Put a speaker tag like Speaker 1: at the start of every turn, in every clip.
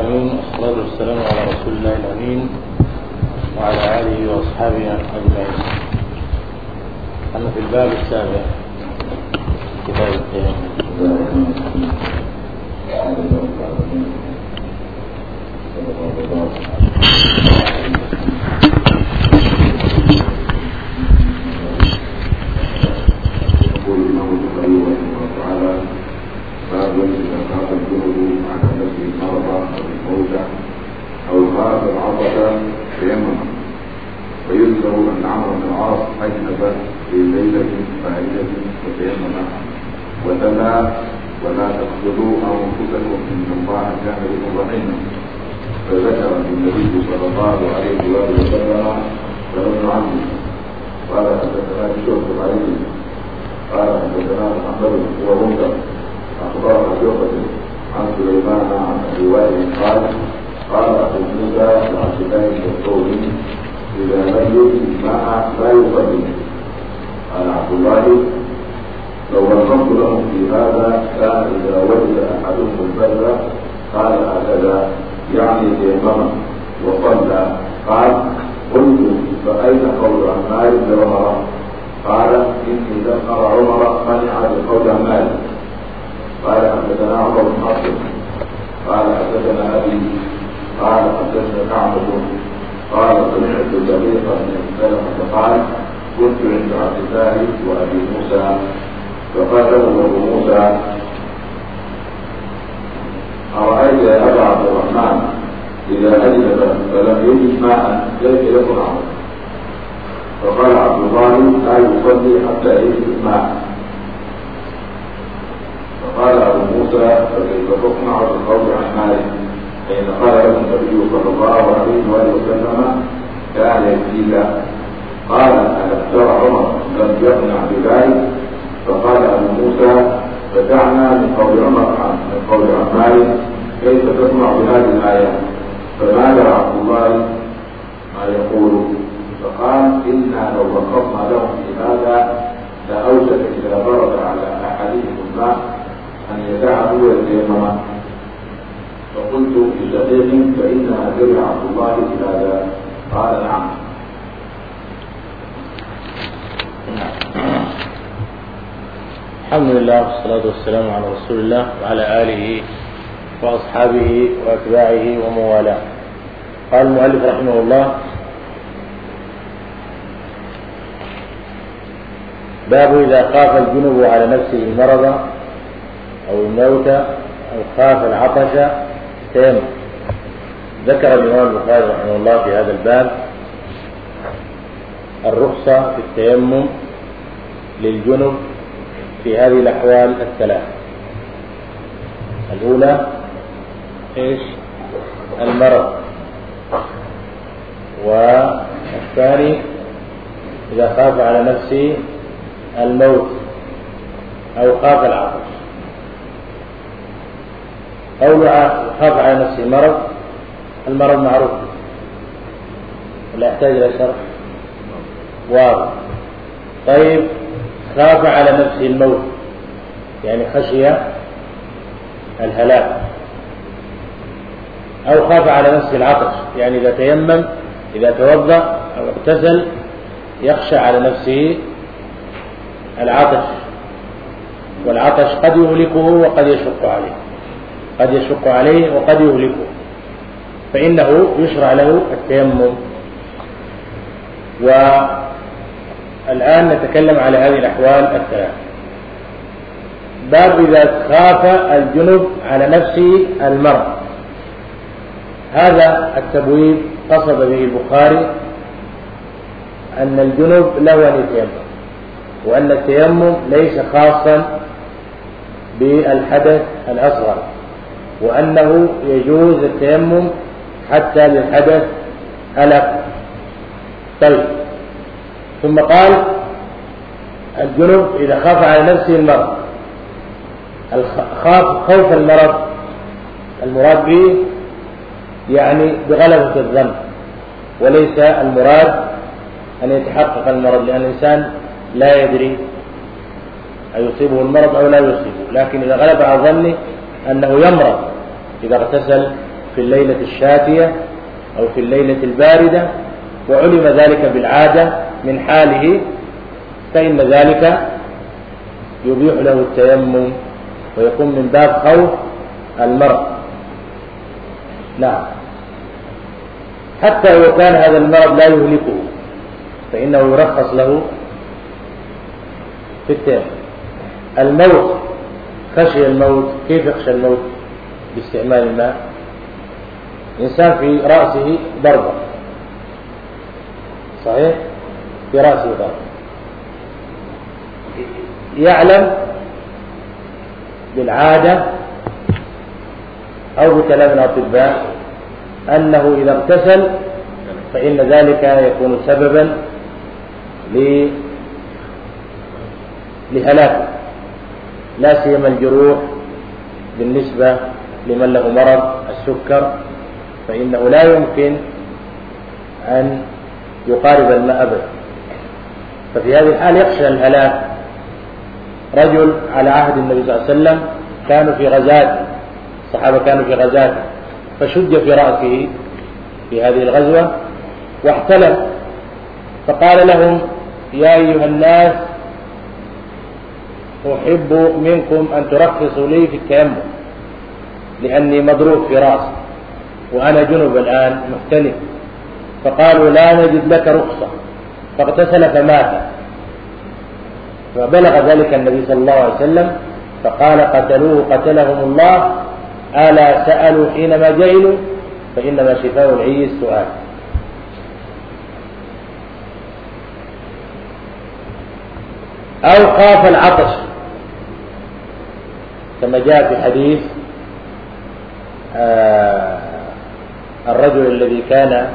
Speaker 1: آمين والصلاة والسلام على رسول الله الأمين وعلى آله وأصحابه أجمعين. أما في الباب السابع كتاب التيمم
Speaker 2: يقول الله تعالى باب إذا على نفسه المرض أو الموت أو خاف العطش تيمم ويذكر أن عمرو بن العاص أجنب في ليلة فائدة وتيمم وتلا ولا تقتلوا أنفسكم إن الله كان بكم رحيما. فذكر النبي صلى الله عليه وسلم فلم عنه. قال حدثنا بشرط عليه قال حدثنا محمد هو منكر أخبرنا شعبة عن سليمان عن ابي وائل قال قال أبو موسى لعبد الله بن مسعود اذا يجد الماء لا يصلي قال عبد الله لو وقفت لهم في هذا كان إذا وجد أحدهم البذل قال هكذا. يعني تيمم وصلى قال قلت فأين قول عمار بن عمر؟ قال إني لم ارى عمر منع بقول عمار. قال حدثنا عمر بن حفص قال حدثنا أبي. قال حدثنا كعب قال سمعت زبيق بن سلمة قال كنت عند عبد الله وأبي موسى. فقال له أبو موسى أرأيت يا أبا عبد الرحمن إذا اجنب فلم يجد ماء كيف عمر فقال عبد الله لا يصلي حتى يجد الماء. فقال أبو موسى فكيف تصنع بالقول عن مالك؟ حين قال له النبي صلى الله عليه واله وسلم كان يكفيك قال الم ترى عمر لم يقنع بذلك؟ فقال أبو موسى فدعنا من قول عمر عن من قول عن مالك كيف تصنع بهذه الآية؟ فماذا عبد الله ما يقول؟ فقال إنا لو وقفنا لهم في هذا لأوجد إذا برد على أحدهم الماء أن يدعه ويتيمم فقلت لشقيق عبد الله قال نعم.
Speaker 1: الحمد لله والصلاة والسلام على رسول الله وعلى آله وأصحابه وأتباعه ومن والاه قال المؤلف رحمه الله باب إذا خاف الجنب على نفسه المرض أو الموت أو خاف العطش تيمم. ذكر الإمام البخاري رحمه الله في هذا الباب الرخصة في التيمم للجنب في هذه الأحوال الثلاث. الأولى إيش؟ المرض. والثاني إذا خاف على نفسه الموت أو خاف العطش. قول خاف على نفسه مرض المرض معروف. لا يحتاج إلى شرح. واضح. طيب خاف على نفسه الموت. يعني خشي الهلاك. أو خاف على نفسه العطش. يعني إذا تيمم إذا توضأ أو اغتسل يخشى على نفسه العطش. والعطش قد يهلكه وقد يشق عليه. قد يشق عليه وقد يهلكه. فإنه يشرع له التيمم. والآن نتكلم على هذه الأحوال الثلاث. باب إذا خاف الجنب على نفسه المرض هذا التبويب قصد به البخاري أن الجنب له أن يتيمم وأن التيمم ليس خاصا بالحدث الأصغر وأنه يجوز التيمم حتى للحدث الأكبر طيب. ثم قال الجنب إذا خاف على نفسه المرض. خاف خوف المرض. المراد به يعني بغلبة الذنب. وليس المراد أن يتحقق المرض لأن الإنسان لا يدري أيصيبه المرض أو لا يصيبه. لكن إذا غلب على ظنه أنه يمرض إذا اغتسل في الليلة الشاتية أو في الليلة الباردة وعلم ذلك بالعادة من حاله فإن ذلك يبيح له التيمم ويكون من باب خوف المرء. نعم. حتى لو كان هذا المرض لا يهلكه فإنه يرخص له في التيمم. الموت خشي الموت كيف يخشى الموت؟ باستعمال الماء. إنسان في رأسه ضربة. صحيح؟ في رأسه ضربة. يعلم بالعادة أو بكلام الأطباء أنه إذا اغتسل فإن ذلك يكون سببا لهلاك. لا سيما الجروح بالنسبة لمن له مرض السكر فإنه لا يمكن أن يقارب الماء أبدا. ففي هذه الحال يخشى الهلاك. رجل على عهد النبي صلى الله عليه وسلم كانوا في غزاة الصحابة كانوا في غزاة فشج في رأسه في هذه الغزوة واحتلم فقال لهم يا أيها الناس أحب منكم أن ترخصوا لي في التيمم لأني مضروب في رأسي. وأنا جنب الآن محتلم فقالوا لا نجد لك رخصة. فاغتسل فمات. فبلغ ذلك النبي صلى الله عليه وسلم فقال قتلوه قتلهم الله. ألا سألوا حينما جهلوا فإنما شفاء العي السؤال. أو خاف العطش. كما جاء في حديث آه الرجل الذي كان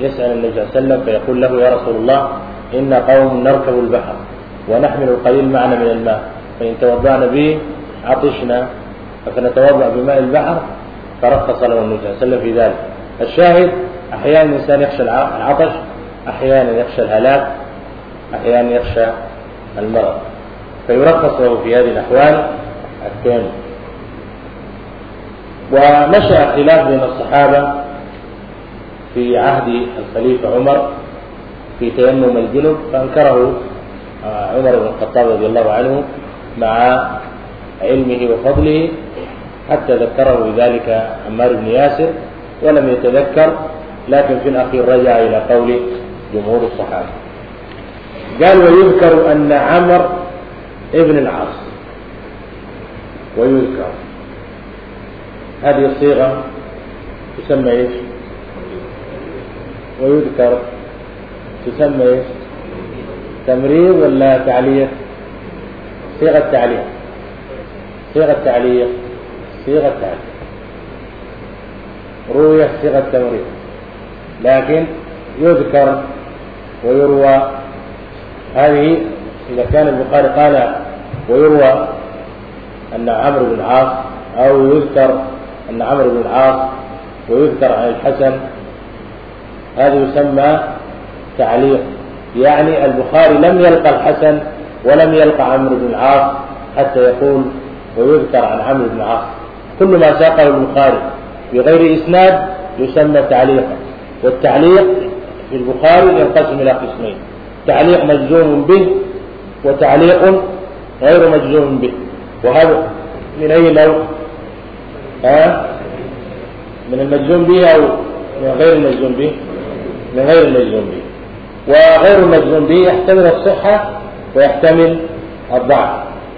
Speaker 1: يسأل النبي صلى الله عليه وسلم فيقول له يا رسول الله إن قوم نركب البحر ونحمل القليل معنا من الماء فإن توضأنا به عطشنا فسنتوضأ بماء البحر فرخص له النبي صلى الله عليه وسلم في ذلك. الشاهد أحيانا الإنسان يخشى العطش أحيانا يخشى الهلاك أحيانا يخشى المرض. فيرخص له في هذه الأحوال التيمم ونشأ خلاف بين الصحابة في عهد الخليفة عمر في تيمم الجنب فأنكره آه، عمر بن الخطاب رضي الله عنه مع علمه وفضله حتى ذكره بذلك عمار بن ياسر ولم يتذكر لكن في الأخير رجع إلى قول جمهور الصحابة. قال ويذكر أن عمر ابن العاص. ويذكر. هذه الصيغة تسمى إيش؟ ويذكر تسمى إيش؟ تمريض ولا تعليق؟ صيغة تعليق صيغة تعليق صيغة تعليق روية صيغة تمريض لكن يذكر ويروى هذه إذا كان البخاري قال ويروى أن عمرو بن العاص أو يذكر أن عمرو بن العاص ويذكر عن الحسن هذا يسمى تعليق يعني البخاري لم يلقى الحسن ولم يلقى عمرو بن العاص حتى يقول ويذكر عن عمرو بن العاص كل ما ساقه البخاري بغير إسناد يسمى تعليقا والتعليق في البخاري ينقسم إلى قسمين تعليق مجزوم به وتعليق غير مجزوم به وهذا من أي نوع؟ ها؟ من المجزوم به أو من غير المجزوم به؟ من غير المجزوم به وغير المجزوم به يحتمل الصحة ويحتمل الضعف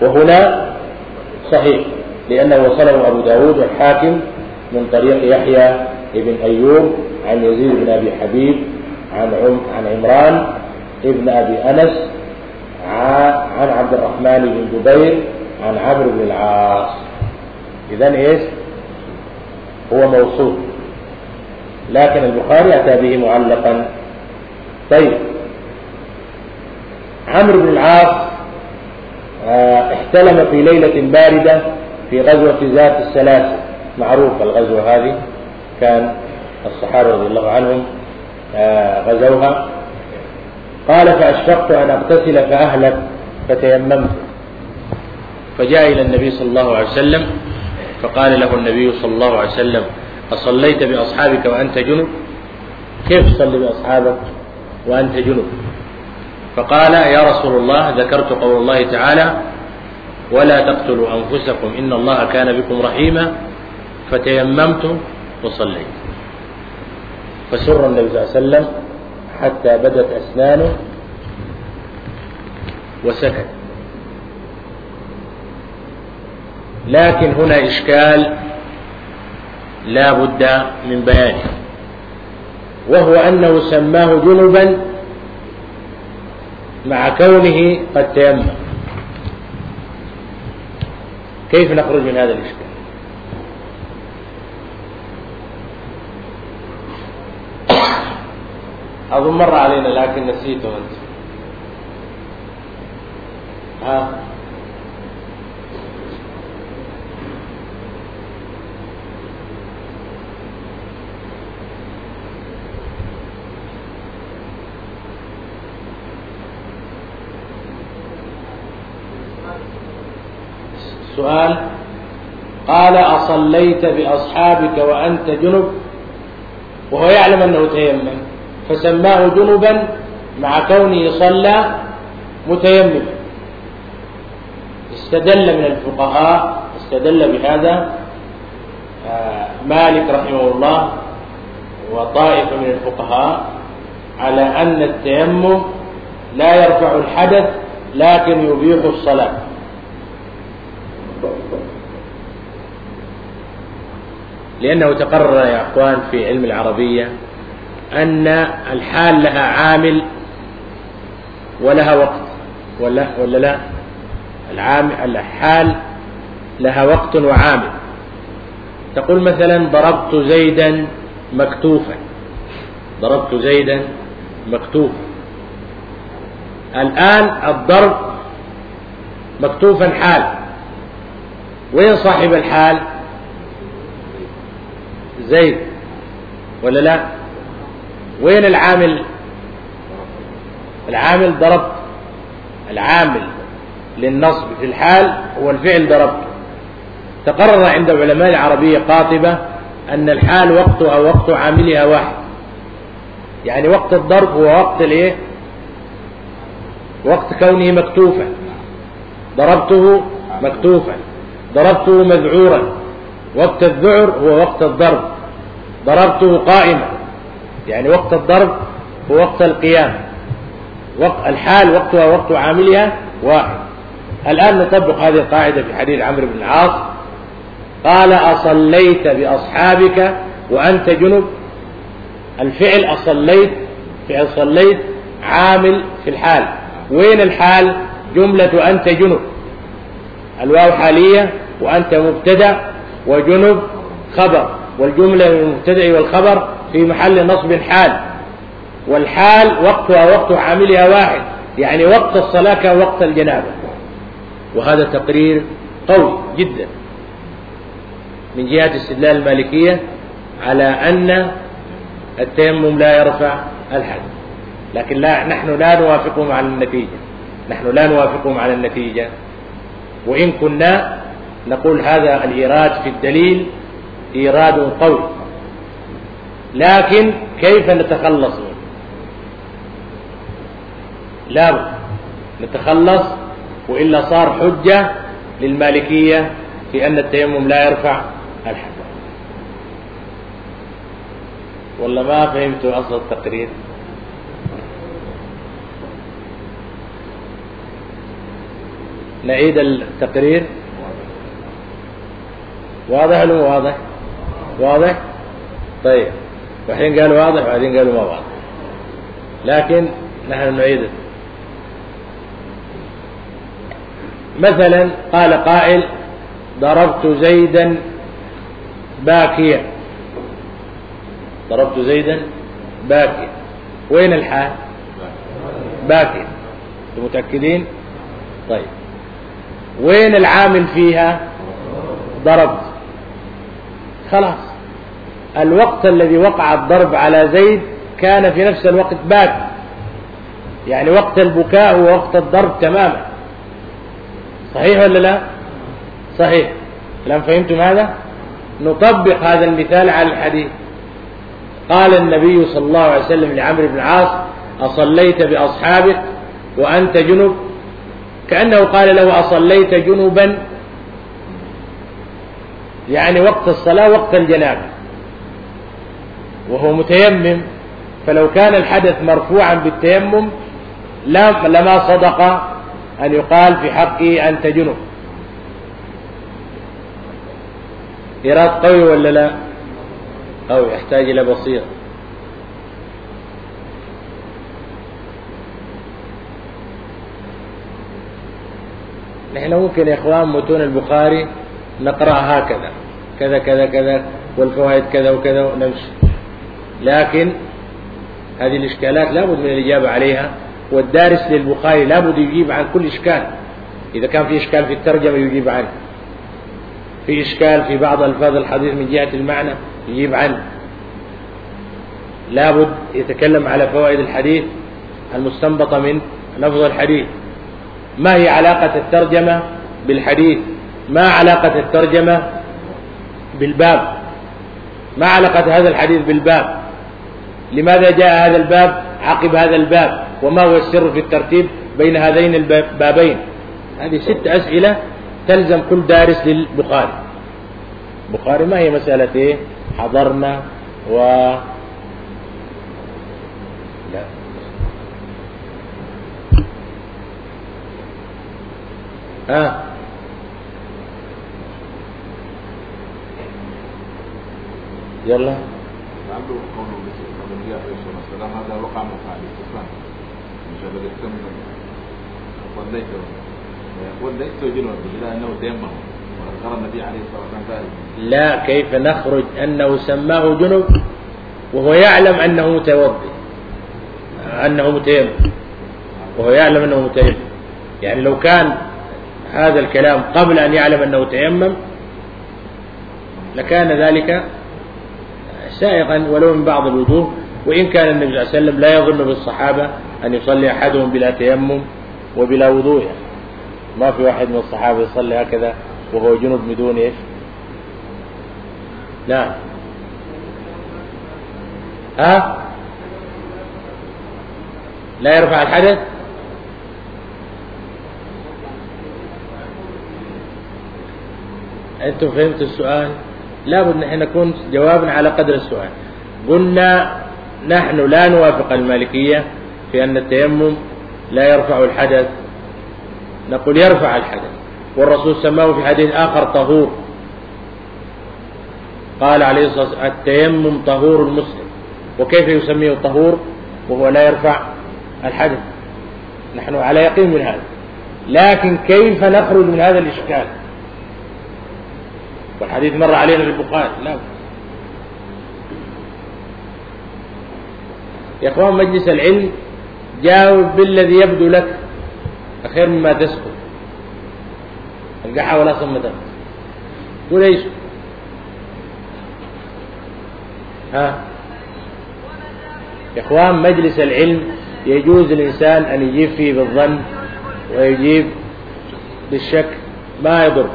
Speaker 1: وهنا صحيح لأنه وصله أبو داود والحاكم من طريق يحيى بن أيوب عن يزيد بن أبي حبيب عن عن عمران ابن أبي أنس عن عبد الرحمن بن جبير عن عمرو بن العاص إذا إيش؟ هو موصول لكن البخاري أتى به معلقا. طيب. عمرو بن العاص آه، احتلم في ليلة باردة في غزوة ذات السلاسل معروف الغزوة هذه. كان الصحابة رضي الله عنهم آه، غزوها. قال فأشفقت أن أغتسل فأهلك فتيممت. فجاء إلى النبي صلى الله عليه وسلم. فقال له النبي صلى الله عليه وسلم أصليت بأصحابك وأنت جنب؟ كيف تصلي بأصحابك وأنت جنب؟ فقال يا رسول الله ذكرت قول الله تعالى ولا تقتلوا أنفسكم إن الله كان بكم رحيما فتيممت وصليت. فسر النبي صلى الله عليه وسلم حتى بدت أسنانه وسكت. لكن هنا إشكال لا بد من بيانه وهو أنه سماه جنبا مع كونه قد تيمم. كيف نخرج من هذا الإشكال؟ أظن مر علينا لكن نسيته أنت. ها؟ السؤال قال أصليت بأصحابك وأنت جنب؟ وهو يعلم أنه تيمم فسماه جنبا مع كونه صلى متيمما. استدل من الفقهاء استدل بهذا آه، مالك رحمه الله وطائفة من الفقهاء على أن التيمم لا يرفع الحدث لكن يبيح الصلاة. لأنه تقرر يا أخوان في علم العربية أن الحال لها عامل ولها وقت. ولا ولا لا؟ العامل الحال لها وقت وعامل. تقول مثلا ضربت زيدا مكتوفا. ضربت زيدا مكتوفا. الآن الضرب مكتوفا حال وين صاحب الحال؟ زيد ولا لا؟ وين العامل؟ العامل ضربت. العامل للنصب في الحال هو الفعل ضربت. تقرر عند علماء العربية قاطبة أن الحال وقتها وقت عاملها واحد. يعني وقت الضرب هو وقت الإيه؟ وقت كونه مكتوفا. ضربته مكتوفا. ضربته مذعورا. وقت الذعر هو وقت الضرب. ضربته قائما. يعني وقت الضرب هو وقت القيام. وقت الحال وقتها وقت عاملها واحد. الآن نطبق هذه القاعدة في حديث عمرو بن العاص. قال أصليت بأصحابك وأنت جنب. الفعل أصليت فعل صليت عامل في الحال. وين الحال؟ جملة أنت جنب. الواو حالية وأنت مبتدأ وجنب خبر والجملة المبتدأ والخبر في محل نصب حال والحال وقتها وقت عاملها واحد يعني وقت الصلاة كوقت الجنابة. وهذا تقرير قوي جدا من جهة استدلال المالكية على أن التيمم لا يرفع الحدث لكن لا نحن لا نوافقهم على النتيجة. نحن لا نوافقهم على النتيجة. وإن كنا نقول هذا الإيراد في الدليل إيراد قوي لكن كيف نتخلص؟ منه لا نتخلص وإلا صار حجة للمالكية في أن التيمم لا يرفع الحدث ولا ما فهمتوا أصل التقرير. نعيد التقرير. واضح ولا واضح؟ واضح؟ طيب. وحين قالوا واضح وبعدين قالوا ما واضح. لكن نحن نعيده مثلا قال قائل ضربت زيدا باكيا. ضربت زيدا باكيا. وين الحال؟ باكيا. أنتم متأكدين؟ طيب. وين العامل فيها؟ ضربت. خلاص. الوقت الذي وقع الضرب على زيد كان في نفس الوقت باك يعني وقت البكاء هو وقت الضرب تماما. صحيح ولا لا؟ صحيح. الآن فهمتم هذا؟ نطبق هذا المثال على الحديث. قال النبي صلى الله عليه وسلم لعمرو بن العاص أصليت بأصحابك وأنت جنب؟ كأنه قال له أصليت جنبا يعني وقت الصلاة وقت الجنابة وهو متيمم فلو كان الحدث مرفوعا بالتيمم لما صدق أن يقال في حقه أنت جنب. إيراد قوي ولا لا؟ قوي يحتاج إلى بصيرة. نحن ممكن يا إخوان متون البخاري نقرأ هكذا كذا كذا كذا والفوائد كذا وكذا ونمشي. لكن هذه الإشكالات لابد من الإجابة عليها والدارس للبخاري لابد يجيب عن كل إشكال. إذا كان في إشكال في الترجمة يجيب عنه. في إشكال في بعض ألفاظ الحديث من جهة المعنى يجيب عنه. لابد يتكلم على فوائد الحديث المستنبطة من لفظ الحديث. ما هي علاقة الترجمة بالحديث؟ ما علاقة الترجمة بالباب؟ ما علاقة هذا الحديث بالباب؟ لماذا جاء هذا الباب؟ عقب هذا الباب. وما هو السر في الترتيب بين هذين البابين؟ هذه ست أسئلة تلزم كل دارس للبخاري. البخاري ما هي مسألة إيه؟ حضرنا و لا. ها يلا.
Speaker 2: عنده قوله النبي عليه الصلاه والسلام هذا وقع مش هذا إلى أنه تيمم وذكر النبي عليه الصلاة والسلام ذلك
Speaker 1: لا كيف نخرج أنه سماه جنب وهو يعلم أنه متوضئ. أنه متيمم وهو يعلم أنه متيمم يعني لو كان هذا الكلام قبل أن يعلم أنه تيمم لكان ذلك سائغا ولو من بعض الوجوه وإن كان النبي صلى الله عليه وسلم لا يظن بالصحابة أن يصلي أحدهم بلا تيمم وبلا وضوء. يعني ما في واحد من الصحابة يصلي هكذا وهو جنب بدون إيش؟ نعم ها؟ لا يرفع الحدث؟ أنتم فهمتوا السؤال؟ لابد نحن نكون جوابنا على قدر السؤال. قلنا نحن لا نوافق المالكية في أن التيمم لا يرفع الحدث. نقول يرفع الحدث. والرسول سماه في حديث آخر طهور. قال عليه الصلاة والسلام التيمم طهور المسلم. وكيف يسميه طهور؟ وهو لا يرفع الحدث. نحن على يقين من هذا. لكن كيف نخرج من هذا الإشكال؟ والحديث مر علينا في البخاري. لا. يا إخوان مجلس العلم جاوب بالذي يبدو لك خير مما تسكت. القحة ولا صمتك قول إيش؟ ها؟ يا إخوان مجلس العلم يجوز الإنسان أن يجيب فيه بالظن ويجيب بالشك ما يضر.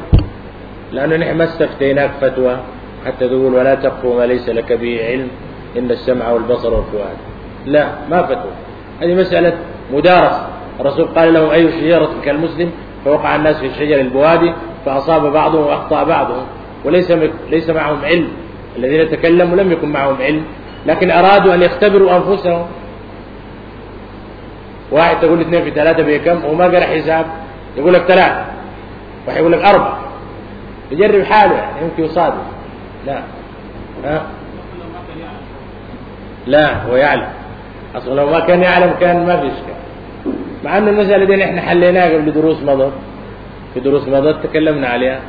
Speaker 1: لأنه نحن ما استفتيناك فتوى. حتى تقول ولا تقف ما ليس لك به علم إن السمع والبصر والفؤاد. لا ما فتوى. هذه مسألة مدارسة. الرسول قال لهم أي شجرة كالمسلم؟ فوقع الناس في شجر البوادي فأصاب بعضهم وأخطأ بعضهم. وليس ليس معهم علم. الذين تكلموا لم يكن معهم علم. لكن أرادوا أن يختبروا أنفسهم. واحد تقول اثنين في ثلاثة بكم؟ وما قرأ حساب. يقول لك ثلاثة. واحد يقول لك أربعة. يجرب حاله يعني يمكن يصادف. لا. ها؟ لا هو يعلم. أصلا لو ما كان يعلم كان ما في إشكال. مع أن المسألة دي إحنا حليناها قبل دروس مضت. في دروس مضت تكلمنا عليها.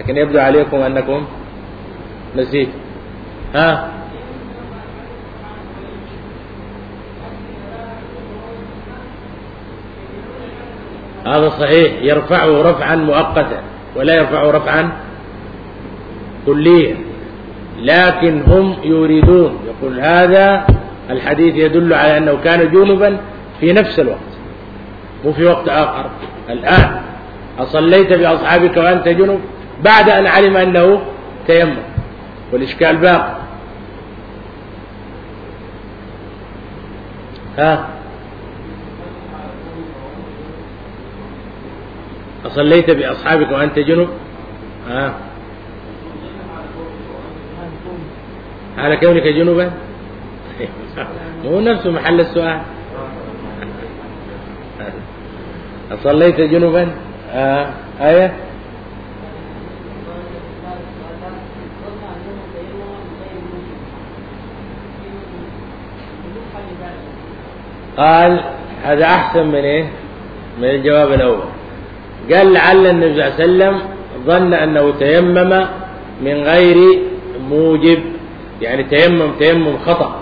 Speaker 1: لكن يبدو عليكم أنكم نسيت ها؟ هذا صحيح. يرفعه رفعا مؤقتا. ولا يرفعه رفعا كليا. لكن هم يريدون يقول هذا الحديث يدل على أنه كان جنبا في نفس الوقت مو في وقت آخر. الآن أصليت بأصحابك وأنت جنب بعد أن علم أنه تيمم والإشكال باق. ها؟ أصليت بأصحابك وأنت جنب؟ ها؟ على كونك جنبا؟ هو نفسه محل السؤال. أصليت جنبا؟ آه. آية؟ قال هذا أحسن من إيه؟ من الجواب الأول. قال لعل النبي صلى الله عليه وسلم ظن أنه تيمم من غير موجب يعني تيمم تيمم خطأ.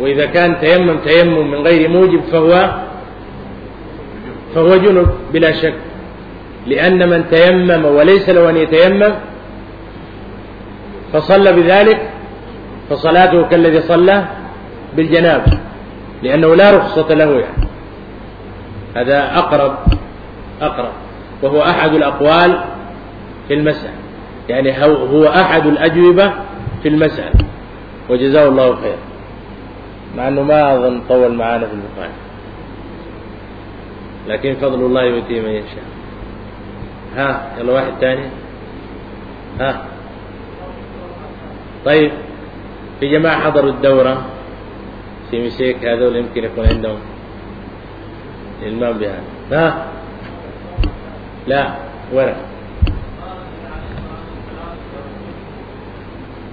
Speaker 1: وإذا كان تيمم تيمم من غير موجب فهو فهو جنب بلا شك. لأن من تيمم وليس له أن يتيمم فصلى بذلك فصلاته كالذي صلى بالجناب لأنه لا رخصة له يعني. هذا أقرب أقرب وهو أحد الأقوال في المسألة. يعني هو أحد الأجوبة في المسألة. وجزاه الله خير. مع أنه ما أظن طول معانا في البخاري لكن فضل الله يؤتيه من يشاء. ها يلا واحد ثاني. ها. طيب في جماعة حضروا الدورة. في مسيك هذول يمكن يكون عندهم إلمام بهذا. ها. لا ورق.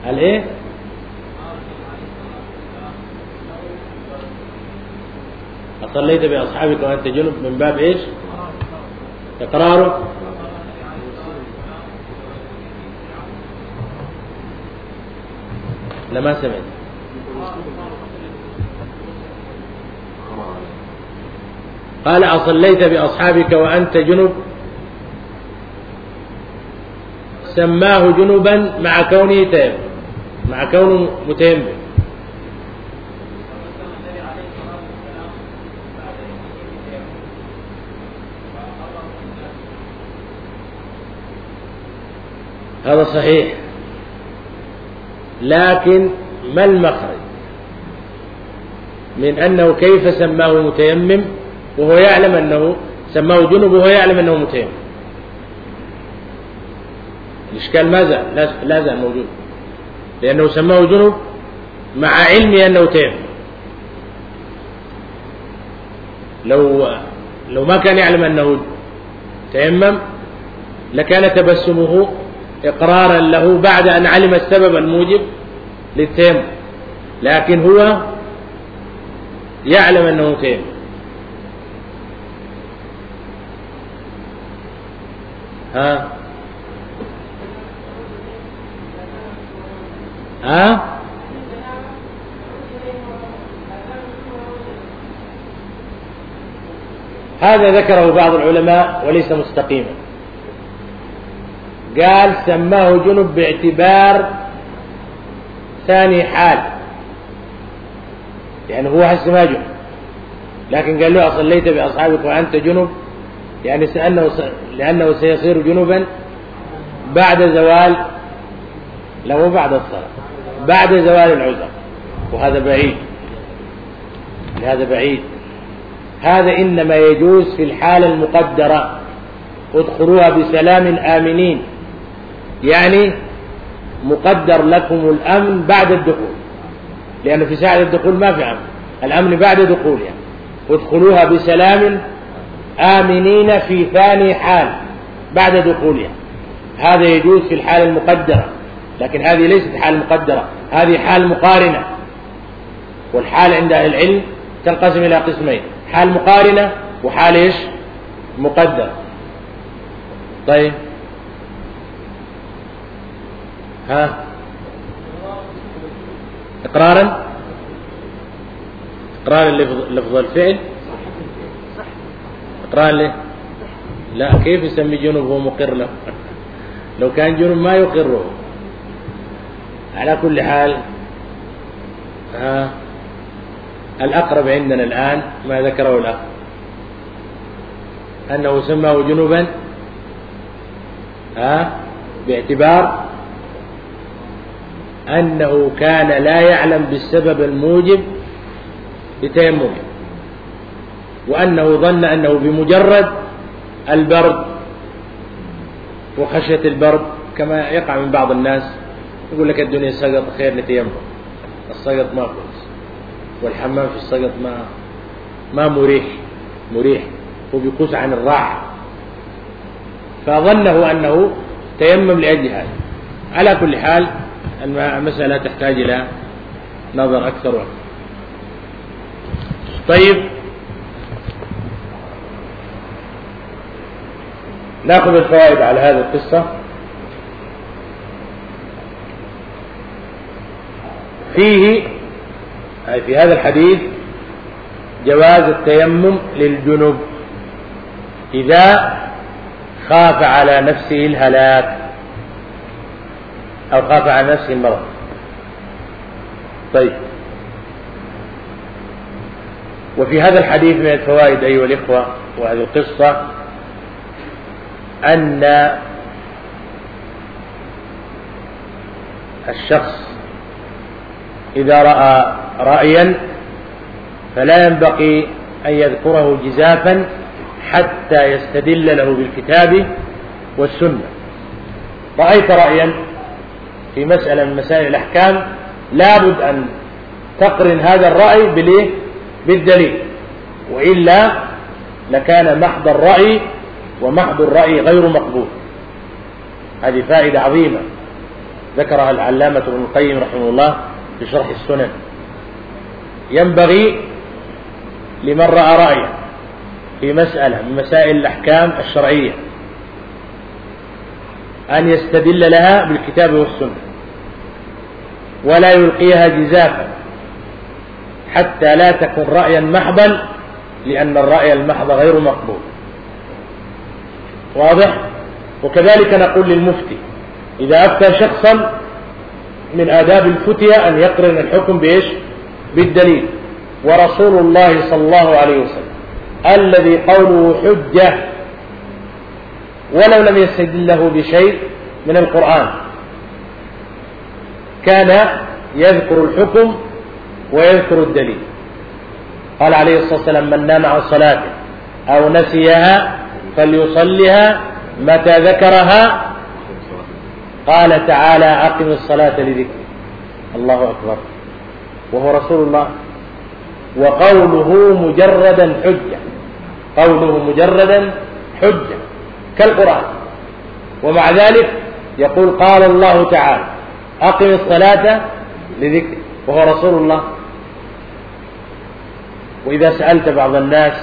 Speaker 1: الإيه؟ أصليت بأصحابك وأنت جنب من باب إيش؟ إقراره لا ما سمعت. قال أصليت بأصحابك وأنت جنب سماه جنبا مع كونه تيم مع كونه متيمم هذا صحيح. لكن ما المخرج؟ من أنه كيف سماه متيمم وهو يعلم أنه سماه جنب وهو يعلم أنه متيمم. الإشكال ما زال لا زال موجود. لأنه سماه جنب مع علمه أنه تيمم لو لو ما كان يعلم أنه تيمم لكان تبسمه إقرارا له بعد أن علم السبب الموجب للتيمم. لكن هو يعلم أنه تيمم. ها؟ ها؟ هذا ذكره بعض العلماء وليس مستقيما. قال سماه جنب باعتبار ثاني حال. يعني هو هسه ما جنب. لكن قال له أصليت بأصحابك وأنت جنب. يعني لأنه لأنه سيصير جنبا بعد زوال لو بعد الصلاة. بعد زوال العذر. وهذا بعيد. هذا بعيد. هذا إنما يجوز في الحالة المقدرة. ادخلوها بسلام آمنين. يعني مقدر لكم الأمن بعد الدخول. لأن في ساعة الدخول ما في أمن. الأمن بعد دخولها يعني. ادخلوها بسلام آمنين في ثاني حال بعد دخولها. هذا يجوز في الحالة المقدرة. لكن هذه ليست حال مقدرة هذه حال مقارنة. والحال عند أهل العلم تنقسم إلى قسمين حال مقارنة وحال إيش؟ مقدرة. طيب. ها؟ إقرارا؟ إقرارا لفظ الفعل؟ إقرارا له لا كيف يسمي جنوب هو مقر له؟ لو كان جنوب ما يقره. على كل حال ها الأقرب عندنا الآن ما ذكره الأخ أنه سماه جنوبا ها باعتبار أنه كان لا يعلم بالسبب الموجب لتيممه وأنه ظن أنه بمجرد البرد وخشية البرد كما يقع من بعض الناس. يقول لك الدنيا سقط خير لتيمم. السقط ما كويس. والحمام في السقط ما ما مريح مريح. هو بيقوس عن الراحة. فظنه أنه تيمم لأجل هذا. على كل حال المسألة تحتاج إلى نظر أكثر وأكثر. طيب. نأخذ الفوائد على هذه القصة. فيه أي في هذا الحديث جواز التيمم للجنب إذا خاف على نفسه الهلاك أو خاف على نفسه المرض. طيب. وفي هذا الحديث من الفوائد أيها الإخوة وهذه القصة أن الشخص إذا رأى رأيا فلا ينبغي أن يذكره جزافا حتى يستدل له بالكتاب والسنة. رأيت رأيا في مسألة من مسائل الأحكام لابد أن تقرن هذا الرأي بالإيه؟ بالدليل. وإلا لكان محض الرأي ومحض الرأي غير مقبول. هذه فائدة عظيمة ذكرها العلامة ابن القيم رحمه الله. في شرح السنن. ينبغي لمن رأى رأيا في مسألة من مسائل الأحكام الشرعية أن يستدل لها بالكتاب والسنة ولا يلقيها جزافا حتى لا تكون رأيا محضا لأن الرأي المحض غير مقبول. واضح؟ وكذلك نقول للمفتي إذا أفتى شخصا من آداب الفتية أن يقرن الحكم بإيش؟ بالدليل. ورسول الله صلى الله عليه وسلم. الذي قوله حجة ولو لم يستدل له بشيء من القرآن. كان يذكر الحكم ويذكر الدليل. قال عليه الصلاة والسلام من نام عن صلاة أو نسيها فليصلها متى ذكرها قال تعالى أقم الصلاة لذكري. الله أكبر. وهو رسول الله. وقوله مجردا حجة. قوله مجردا حجة. كالقرآن. ومع ذلك يقول قال الله تعالى أقم الصلاة لذكري. وهو رسول الله. وإذا سألت بعض الناس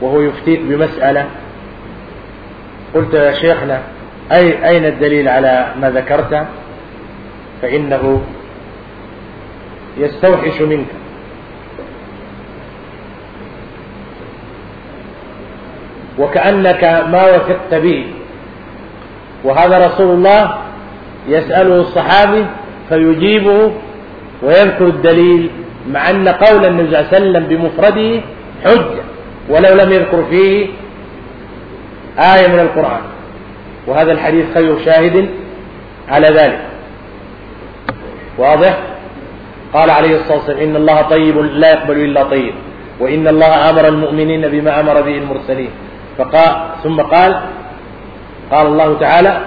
Speaker 1: وهو يفتيك بمسألة قلت يا شيخنا أي أين الدليل على ما ذكرت فإنه يستوحش منك. وكأنك ما وثقت به. وهذا رسول الله يسأله الصحابي فيجيبه ويذكر الدليل مع أن قول النبي صلى الله عليه وسلم بمفرده حجة ولو لم يذكر فيه آية من القرآن. وهذا الحديث خير شاهد على ذلك. واضح؟ قال عليه الصلاة والسلام إن الله طيب لا يقبل إلا طيب وإن الله أمر المؤمنين بما أمر به المرسلين. فقال ثم قال قال الله تعالى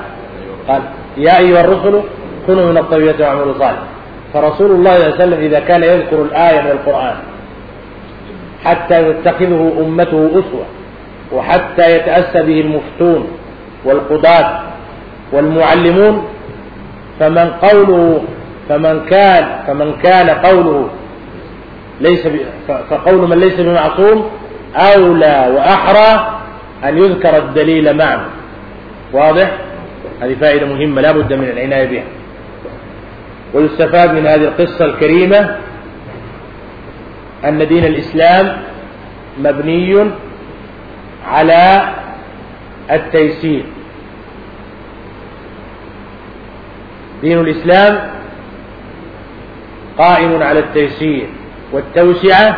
Speaker 1: قال يا أيها الرسل كونوا من الطيبات واعملوا صالحا. فرسول الله صلى الله عليه وسلم إذا كان يذكر الآية من القرآن حتى يتخذه أمته أسوة وحتى يتأسى به المفتون والقضاة والمعلمون فمن قوله فمن كان فمن كان قوله ليس فقول من ليس بمعصوم أولى وأحرى أن يذكر الدليل معه. واضح؟ هذه فائدة مهمة لا بد من العناية بها. ويستفاد من هذه القصة الكريمة أن دين الإسلام مبني على التيسير. دين الإسلام قائم على التيسير والتوسعة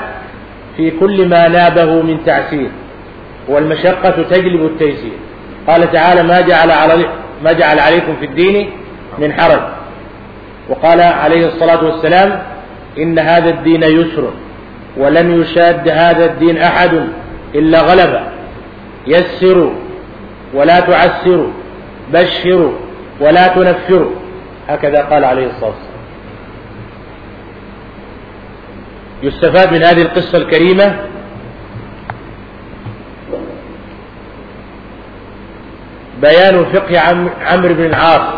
Speaker 1: في كل ما نابه من تعسير والمشقة تجلب التيسير. قال تعالى ما جعل على ما جعل عليكم في الدين من حرج. وقال عليه الصلاة والسلام إن هذا الدين يسر ولن يشاد هذا الدين أحد إلا غلبه يسروا ولا تعسروا بشروا ولا تنفروا هكذا قال عليه الصلاة والسلام. يستفاد من هذه القصة الكريمة بيان فقه عمرو بن العاص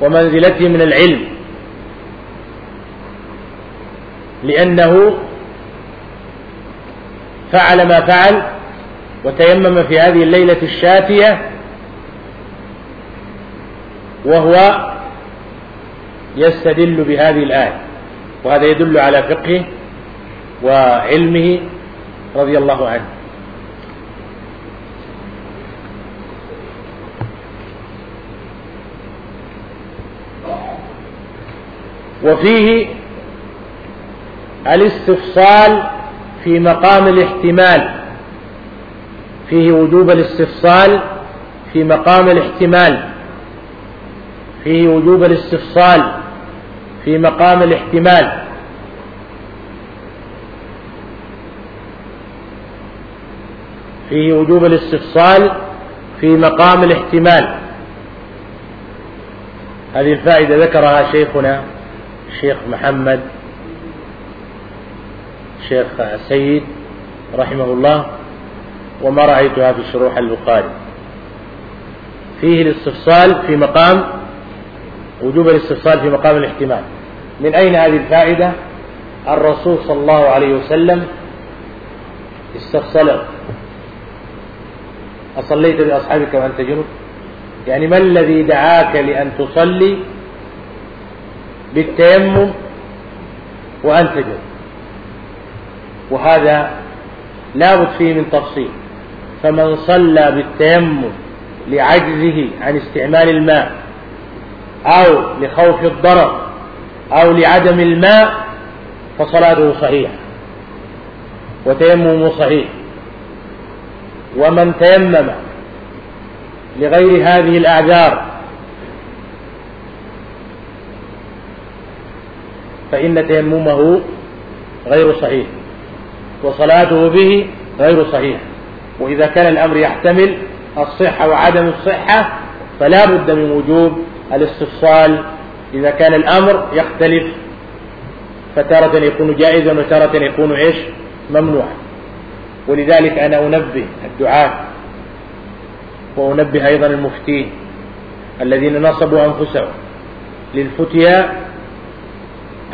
Speaker 1: ومنزلته من العلم لأنه فعل ما فعل وتيمم في هذه الليلة الشاتية وهو يستدل بهذه الآية. وهذا يدل على فقهه وعلمه رضي الله عنه. وفيه الاستفصال في مقام الاحتمال. فيه وجوب الاستفصال في مقام الاحتمال. فيه وجوب الاستفصال في مقام الاحتمال. فيه وجوب الاستفصال في مقام الاحتمال. هذه الفائدة ذكرها شيخنا الشيخ محمد الشيخ سيد رحمه الله وما رأيتها في شروح البخاري. فيه الاستفصال في مقام وجوب الاستفصال في مقام الاحتمال. من أين هذه الفائدة؟ الرسول صلى الله عليه وسلم استفصل أصليت بأصحابك وأنت جنب؟ يعني ما الذي دعاك لأن تصلي بالتيمم وأنت جنب؟ وهذا لابد فيه من تفصيل. فمن صلى بالتيمم لعجزه عن استعمال الماء أو لخوف الضرر أو لعدم الماء فصلاته صحيحة وتيممه صحيح. ومن تيمم لغير هذه الأعذار فإن تيممه غير صحيح وصلاته به غير صحيح. وإذا كان الأمر يحتمل الصحة وعدم الصحة فلا بد من وجوب الاستفصال إذا كان الأمر يختلف فتارة يكون جائزا وتارة يكون إيش؟ ممنوعا. ولذلك أنا أنبه الدعاة وأنبه أيضا المفتين الذين نصبوا أنفسهم للفتيا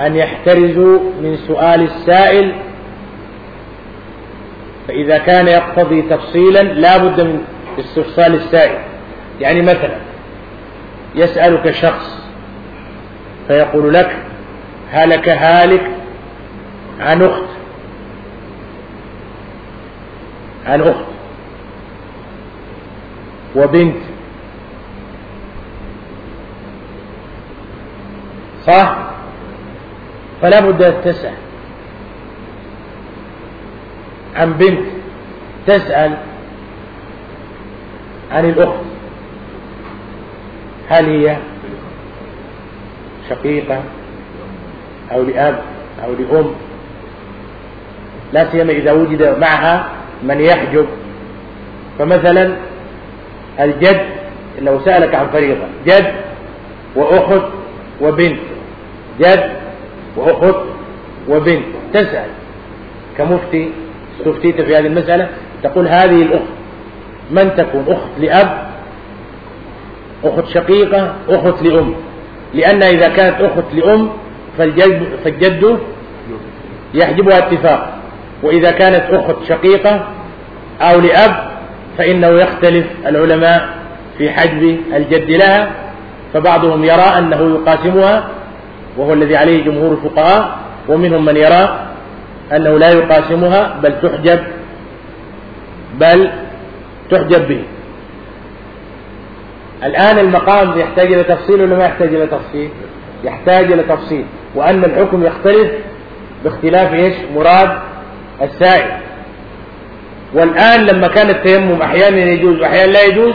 Speaker 1: أن يحترزوا من سؤال السائل فإذا كان يقتضي تفصيلا لا بد من استفصال السائل. يعني مثلا يسألك شخص فيقول لك هلك هالك عن أخت. عن أخت. وبنت. صح؟ فلا بد أن تسأل. عن بنت تسأل عن الأخت. هل هي؟ شقيقة أو لأب أو لأم لا سيما إذا وجد معها من يحجب. فمثلا الجد لو سألك عن فريضة جد وأخت وبنت جد وأخت وبنت تسأل. كمفتي استفتيت في هذه المسألة تقول هذه الأخت من تكون؟ أخت لأب أخت شقيقة أخت لأم. لأن إذا كانت أخت لأم فالجد, فالجد يحجبها اتفاق. وإذا كانت أخت شقيقة أو لأب فإنه يختلف العلماء في حجب الجد لها فبعضهم يرى أنه يقاسمها وهو الذي عليه جمهور الفقهاء ومنهم من يرى أنه لا يقاسمها بل تحجب بل تحجب به. الآن المقام يحتاج إلى تفصيل ولا ما يحتاج إلى تفصيل؟ يحتاج إلى تفصيل. وأن الحكم يختلف باختلاف إيش؟ مراد السائل. والآن لما كان التيمم أحيانا يجوز وأحيانا لا يجوز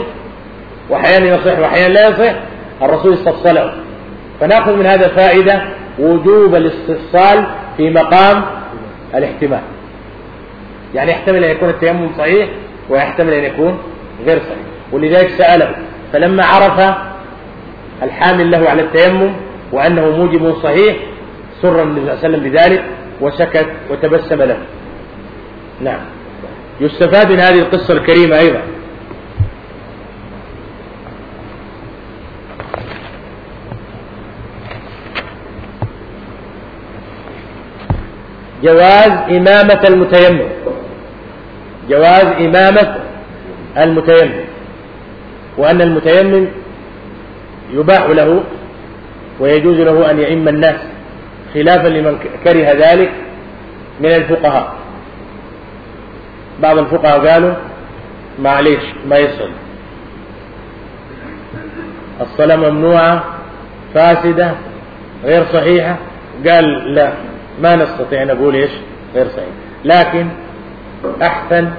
Speaker 1: وأحيانا يصح وأحيانا لا يصح الرسول استفصله. فنأخذ من هذا فائدة وجوب الاستفصال في مقام الاحتمال. يعني يحتمل أن يكون التيمم صحيح ويحتمل أن يكون غير صحيح. ولذلك سأله فلما عرف الحامل له على التيمم وأنه موجب صحيح سر النبي صلى الله عليه وسلم بذلك وسكت وتبسم له. نعم. يستفاد من هذه القصة الكريمة أيضا. جواز إمامة المتيمم. جواز إمامة المتيمم. وأن المتيمم يباح له ويجوز له أن يئم الناس خلافا لمن كره ذلك من الفقهاء. بعض الفقهاء قالوا معليش ما يصل. الصلاة ممنوعة فاسدة غير صحيحة. قال لا ما نستطيع نقول إيش؟ غير صحيح. لكن أحسن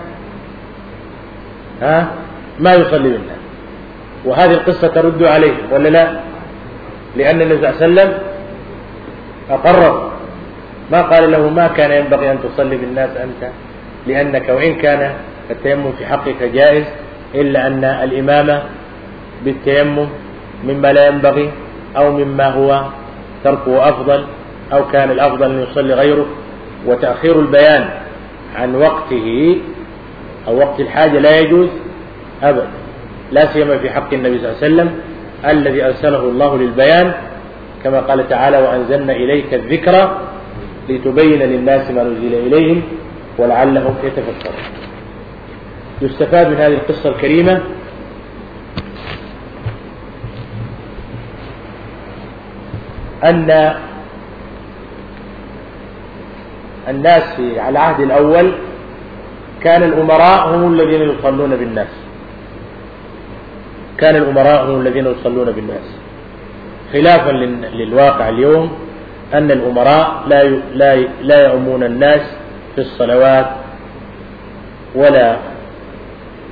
Speaker 1: ها ما يصلي بالناس. وهذه القصة ترد عليه ولا لا؟ لأن النبي صلى الله عليه وسلم أقرر ما قال له ما كان ينبغي أن تصلي بالناس أنت لأنك وإن كان التيمم في حقك جائز إلا أن الإمامة بالتيمم مما لا ينبغي أو مما هو تركه أفضل أو كان الأفضل أن يصلي غيره. وتأخير البيان عن وقته أو وقت الحاجة لا يجوز أبدا. لا سيما في حق النبي صلى الله عليه وسلم الذي أرسله الله للبيان كما قال تعالى وأنزلنا إليك الذكر لتبين للناس ما نزل إليهم ولعلهم يتفكرون. يستفاد من هذه القصة الكريمة أن الناس على العهد الأول كان الأمراء هم الذين يصلون بالناس. كان الأمراء هم الذين يصلون بالناس. خلافا للواقع اليوم أن الأمراء لا لا يؤمون الناس في الصلوات ولا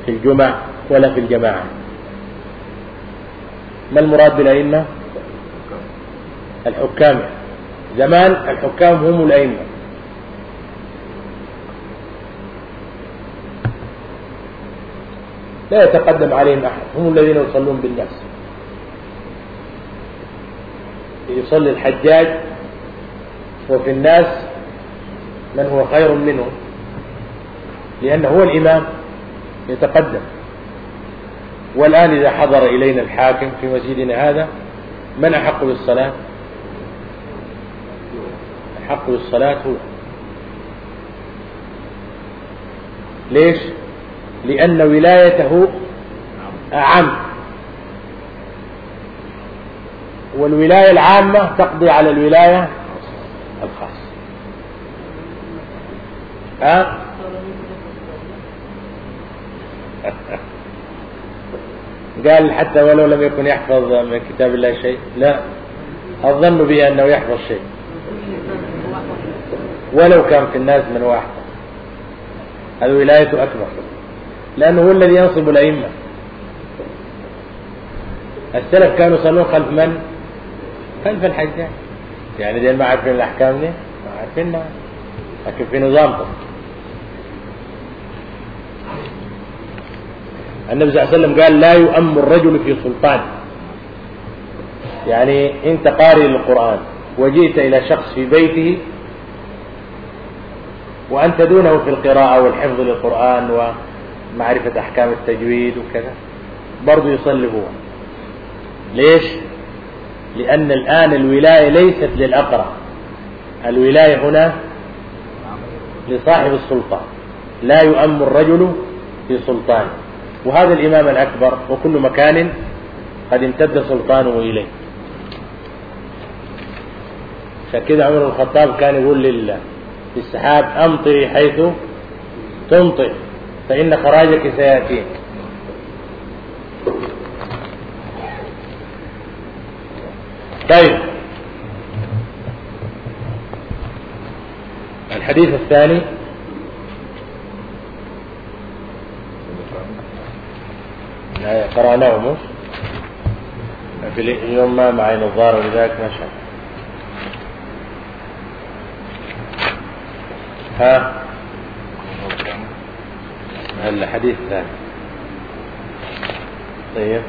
Speaker 1: في الجمع ولا في الجماعة. ما المراد بالأئمة؟ الحكام. زمان الحكام هم الأئمة. لا يتقدم عليهم أحد هم الذين يصلون بالناس. يصلي الحجاج وفي الناس من هو خير منه لأنه هو الإمام يتقدم. والآن إذا حضر إلينا الحاكم في مسجدنا هذا من أحق بالصلاة أحق بالصلاة هو. ليش؟ لأن ولايته أعم والولاية العامة تقضي على الولاية الخاصة؟ قال حتى ولو لم يكن يحفظ من كتاب الله شيء. لا. الظن به أنه يحفظ شيء. ولو كان في الناس من واحد. الولاية أكبر. لأنه هو الذي ينصب الأئمة. السلف كانوا يصلون خلف من؟ خلف الحجاج. يعني دي ما عارفين الأحكام دي؟ ما عارفينها لكن في نظامهم. النبي صلى الله عليه وسلم قال لا يؤم الرجل في سلطان. يعني أنت قارئ للقرآن وجئت إلى شخص في بيته وأنت دونه في القراءة والحفظ للقرآن ومعرفة أحكام التجويد وكذا. برضه يصلي هو. ليش؟ لأن الآن الولاية ليست للأقرأ الولاية هنا لصاحب السلطان. لا يؤم الرجل في سلطان وهذا الإمام الأكبر وكل مكان قد امتد سلطانه إليه. كده عمر الخطاب كان يقول للسحاب أمطري حيث تمطر. فإن خراجك سيأتيك طيب. الحديث الثاني. قرأناه مش في اليوم ما معي نظارة لذلك ما شاء ها؟ الحديث الثاني طيب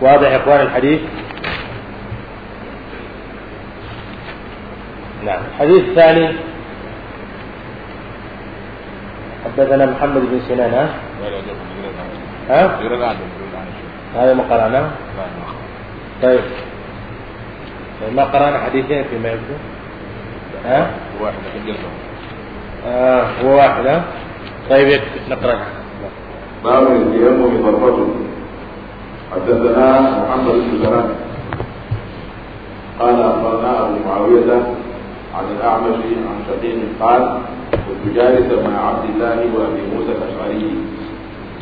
Speaker 1: واضح يا إخوان الحديث نعم الحديث الثاني حدثنا محمد بن سنان ها؟ ها؟ هذا ما قرأناه؟ طيب ما قرأنا حديثين فيما يبدو ها؟
Speaker 2: واحد
Speaker 1: آه هو واحد ها؟ طيب نقرأ
Speaker 2: باب التيمم ضربته حدثنا محمد بن سلام قال أخبرنا أبو معاوية عن الأعمش عن شقيق قال كنت جالسا مع عبد الله وأبي موسى الأشعري.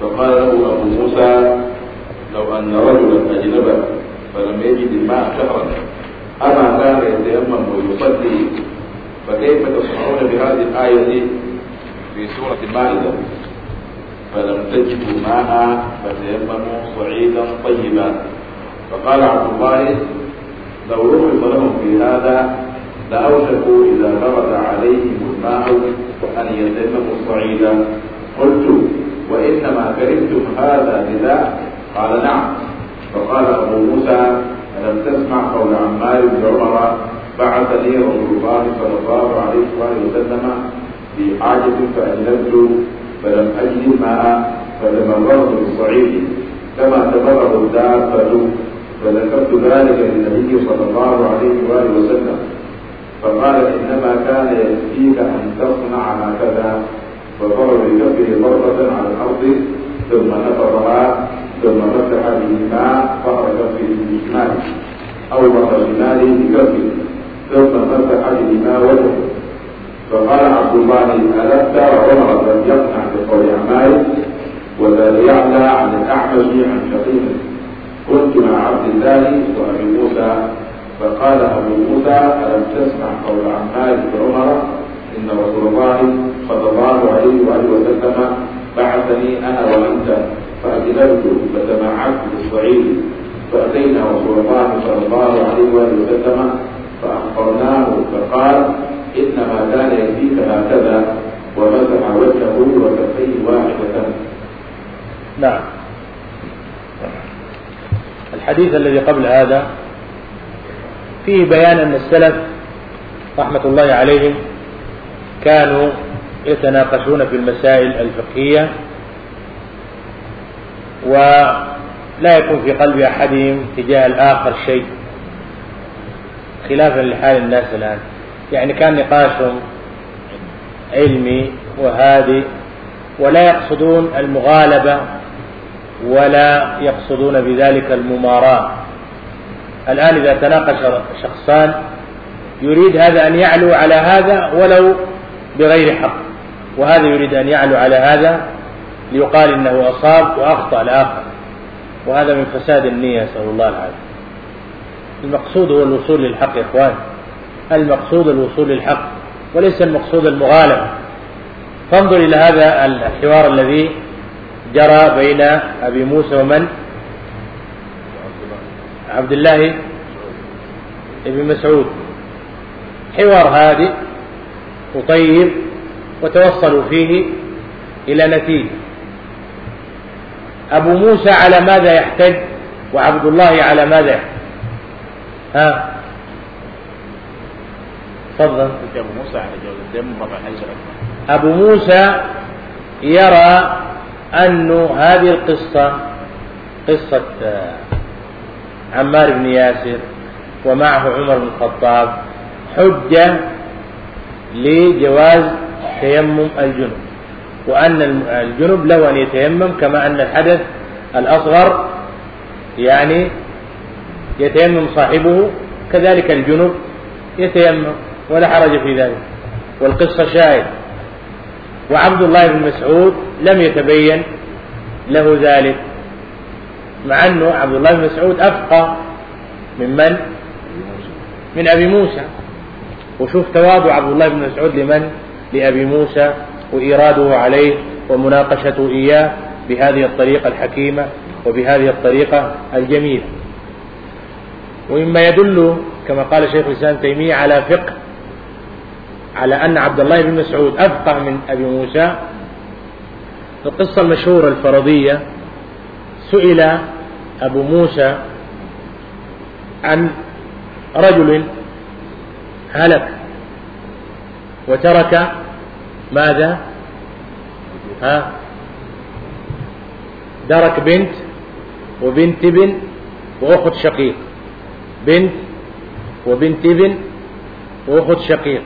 Speaker 2: فقال له أبو موسى لو أن رجلا اجنبا فلم يجد الماء شهرا. أما كان يتيمم ويصلي فكيف تصنعون بهذه الآية في سورة المائده فلم تجدوا ماء فتيمموا صعيدا طيبا. فقال عبد الله لو رخص لهم في هذا لأوشكوا إذا برد عليهم الماء أن يتيمموا صعيدا. قلت وإنما كرهتم هذا لذا قال نعم. فقال أبو موسى ألم تسمع قول عمار بن عمر؟ بعثني رسول الله صلى الله عليه وسلم في حاجة فأجلبت فلم أجد ماء فتمررت بالصعيد. كما تمرر الدابة فذكرت ذلك للنبي صلى الله عليه وآله وسلم. فقال إنما كان يكفيك أن تصنع هكذا. فضرب بكفه ضربة على الأرض ثم نفضها ثم مسح به ماء ظهر كفه بالشمال أو ظهر شماله بكفه ثم مسح به ماء وجهه. فقال عبد الله ألا ترى عمر لم يقنع بقول أعمال ولا يعلى عن الأعمش عن شقيق. كنت مع عبد الله وأبي موسى فقال أبو موسى ألم تسمع قول عمال بن عمر؟ إن رسول الله صلى الله عليه وآله وسلم بعثني أنا وأنت فأجلبت فتمعت بالصعيد فأتينا رسول الله صلى الله عليه وآله وسلم فأخبرناه فقال إنما كان يكفيك هكذا ومسح وجهه وكفيه واحدة.
Speaker 1: نعم. الحديث الذي قبل هذا فيه بيان أن السلف رحمة الله عليهم كانوا يتناقشون في المسائل الفقهية ولا يكون في قلب أحدهم تجاه الآخر شيء خلافا لحال الناس الآن. يعني كان نقاشهم علمي وهادي ولا يقصدون المغالبة ولا يقصدون بذلك المماراة. الآن إذا تناقش شخصان يريد هذا أن يعلو على هذا ولو بغير حق وهذا يريد أن يعلو على هذا ليقال إنه أصاب وأخطأ الآخر. وهذا من فساد النية نسأل الله العافية. المقصود هو الوصول للحق يا إخوان. المقصود الوصول للحق وليس المقصود المغالبة فانظر إلى هذا الحوار الذي جرى بين أبي موسى ومن؟ عبد الله بن مسعود. حوار هادئ وطيب وتوصلوا فيه إلى نتيجة. أبو موسى على ماذا يحتج وعبد الله على ماذا يحتج؟ ها؟ تفضل.
Speaker 2: أبو موسى على جوز الدم
Speaker 1: أبو موسى يرى أن هذه القصة قصة عمار بن ياسر ومعه عمر بن الخطاب حجة لجواز تيمم الجنب وأن الجنب له أن يتيمم كما أن الحدث الأصغر يعني يتيمم صاحبه كذلك الجنب يتيمم. ولا حرج في ذلك والقصة شاهد وعبد الله بن مسعود لم يتبين له ذلك مع أنه عبد الله بن مسعود أفقى من من؟ من أبي موسى وشوف تواضع عبد الله بن مسعود لمن؟ لأبي موسى وإيراده عليه ومناقشته إياه بهذه الطريقة الحكيمة وبهذه الطريقة الجميلة ومما يدل كما قال شيخ الإسلام تيمية على فقه على أن عبد الله بن مسعود أفقه من أبي موسى. القصة المشهورة الفرضية سئل أبو موسى عن رجل هلك وترك ماذا؟ ها؟ درك بنت وبنت ابن وأخت شقيق. بنت وبنت ابن وأخت شقيق.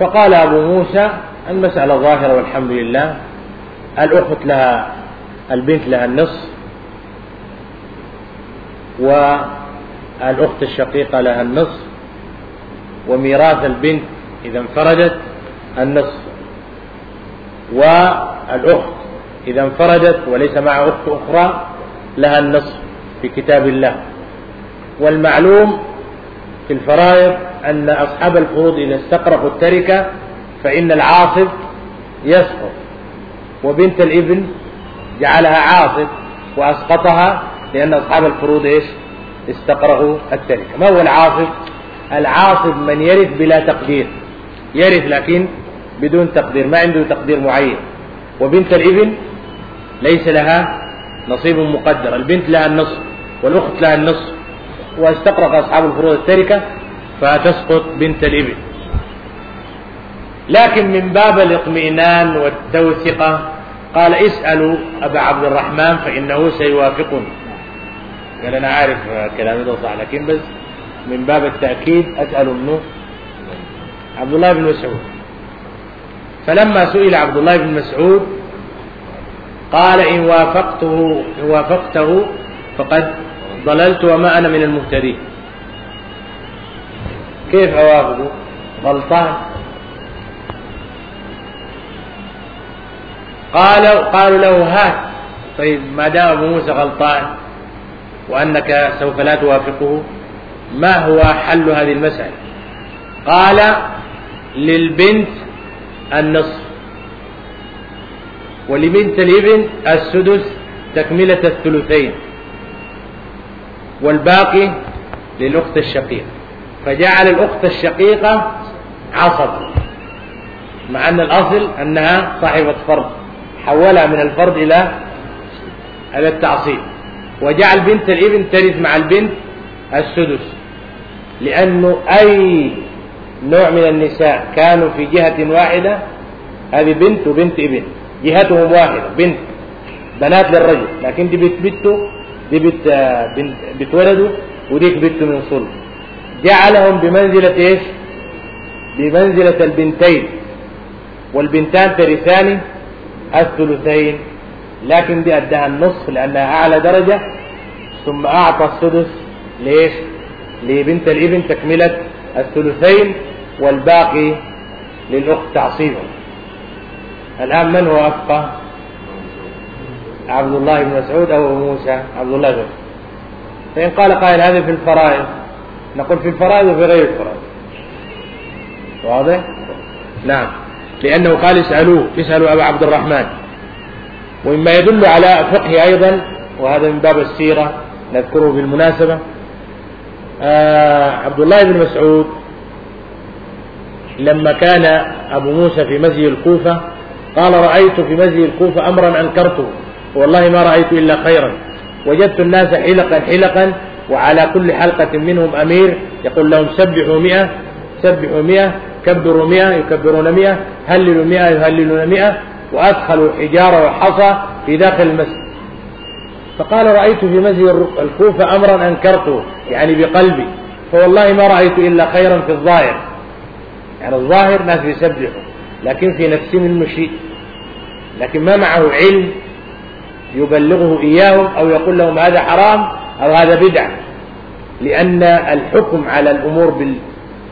Speaker 1: فقال أبو موسى المسألة ظاهرة والحمد لله الأخت لها البنت لها النصف والأخت الشقيقة لها النصف وميراث البنت إذا انفردت النصف والأخت إذا انفردت وليس مع أخت أخرى لها النصف في كتاب الله. والمعلوم في الفرائض أن أصحاب الفروض إذا استقرقوا التركة فإن العاصب يسقط. وبنت الإبن جعلها عاصب وأسقطها لأن أصحاب الفروض إيش؟ استقرأوا التركة. ما هو العاصب العاصب من يرث بلا تقدير. يرث لكن بدون تقدير ما عنده تقدير معين. وبنت الإبن ليس لها نصيب مقدر البنت لها النصف والأخت لها النصف. واستقرق أصحاب الفروض التركة فتسقط بنت الابن لكن من باب الاطمئنان والتوثقة قال اسألوا أبا عبد الرحمن فإنه سيوافقني. قال أنا عارف كلامي ده صح لكن بس من باب التأكيد أسأل منه عبد الله بن مسعود. فلما سئل عبد الله بن مسعود قال إن وافقته إن وافقته فقد ضللت وما أنا من المهتدين. كيف أوافقه غلطان. قالوا قالوا له هات. طيب ما دام أبو موسى غلطان وأنك سوف لا توافقه ما هو حل هذه المسألة؟ قال للبنت النصف. ولبنت الابن السدس تكملة الثلثين. والباقي للأخت الشقيقة. فجعل الأخت الشقيقة عصب مع أن الأصل أنها صاحبة فرض حولها من الفرض إلى إلى التعصيب. وجعل بنت الإبن ترث مع البنت السدس لأنه أي نوع من النساء كانوا في جهة واحدة هذه بنت وبنت إبن جهتهم واحدة بنت بنات للرجل لكن دي بنت بنته دي بنت بتولدوا وديك بنت من صلب جعلهم بمنزلة إيش؟ بمنزلة البنتين والبنتان ترثان الثلثين لكن دي أداها النصف لأنها أعلى درجة ثم أعطى السدس ليش؟ لبنت الإبن تكملة الثلثين والباقي للأخت تعصيبا الآن من هو أفقه؟ عبد الله بن مسعود أو أبو موسى. عبد الله بن فإن قال قائل هذا في الفرائض نقول في الفرائض وفي غير الفرائض. واضح؟ نعم. لأنه قال اسألوه اسألوا أبا عبد الرحمن. ومما يدل على فقه أيضا وهذا من باب السيرة نذكره بالمناسبة. آه عبد الله بن مسعود لما كان أبو موسى في مسجد الكوفة قال رأيت في مسجد الكوفة أمرا أنكرته. والله ما رأيت إلا خيرا. وجدت الناس حلقا حلقا وعلى كل حلقة منهم أمير يقول لهم سبحوا مئة سبحوا مئة كبروا مئة يكبرون مئة هللوا مئة يهللون مئة وأدخلوا الحجارة والحصى في داخل المسجد. فقال رأيت في مسجد الكوفة أمرا أنكرته يعني بقلبي. فوالله ما رأيت إلا خيرا في الظاهر. يعني الظاهر ناس يسبحوا لكن في نفسهم المشي لكن ما معه علم يبلغه إياهم أو يقول لهم هذا حرام أو هذا بدعة. لأن الحكم على الأمور بال...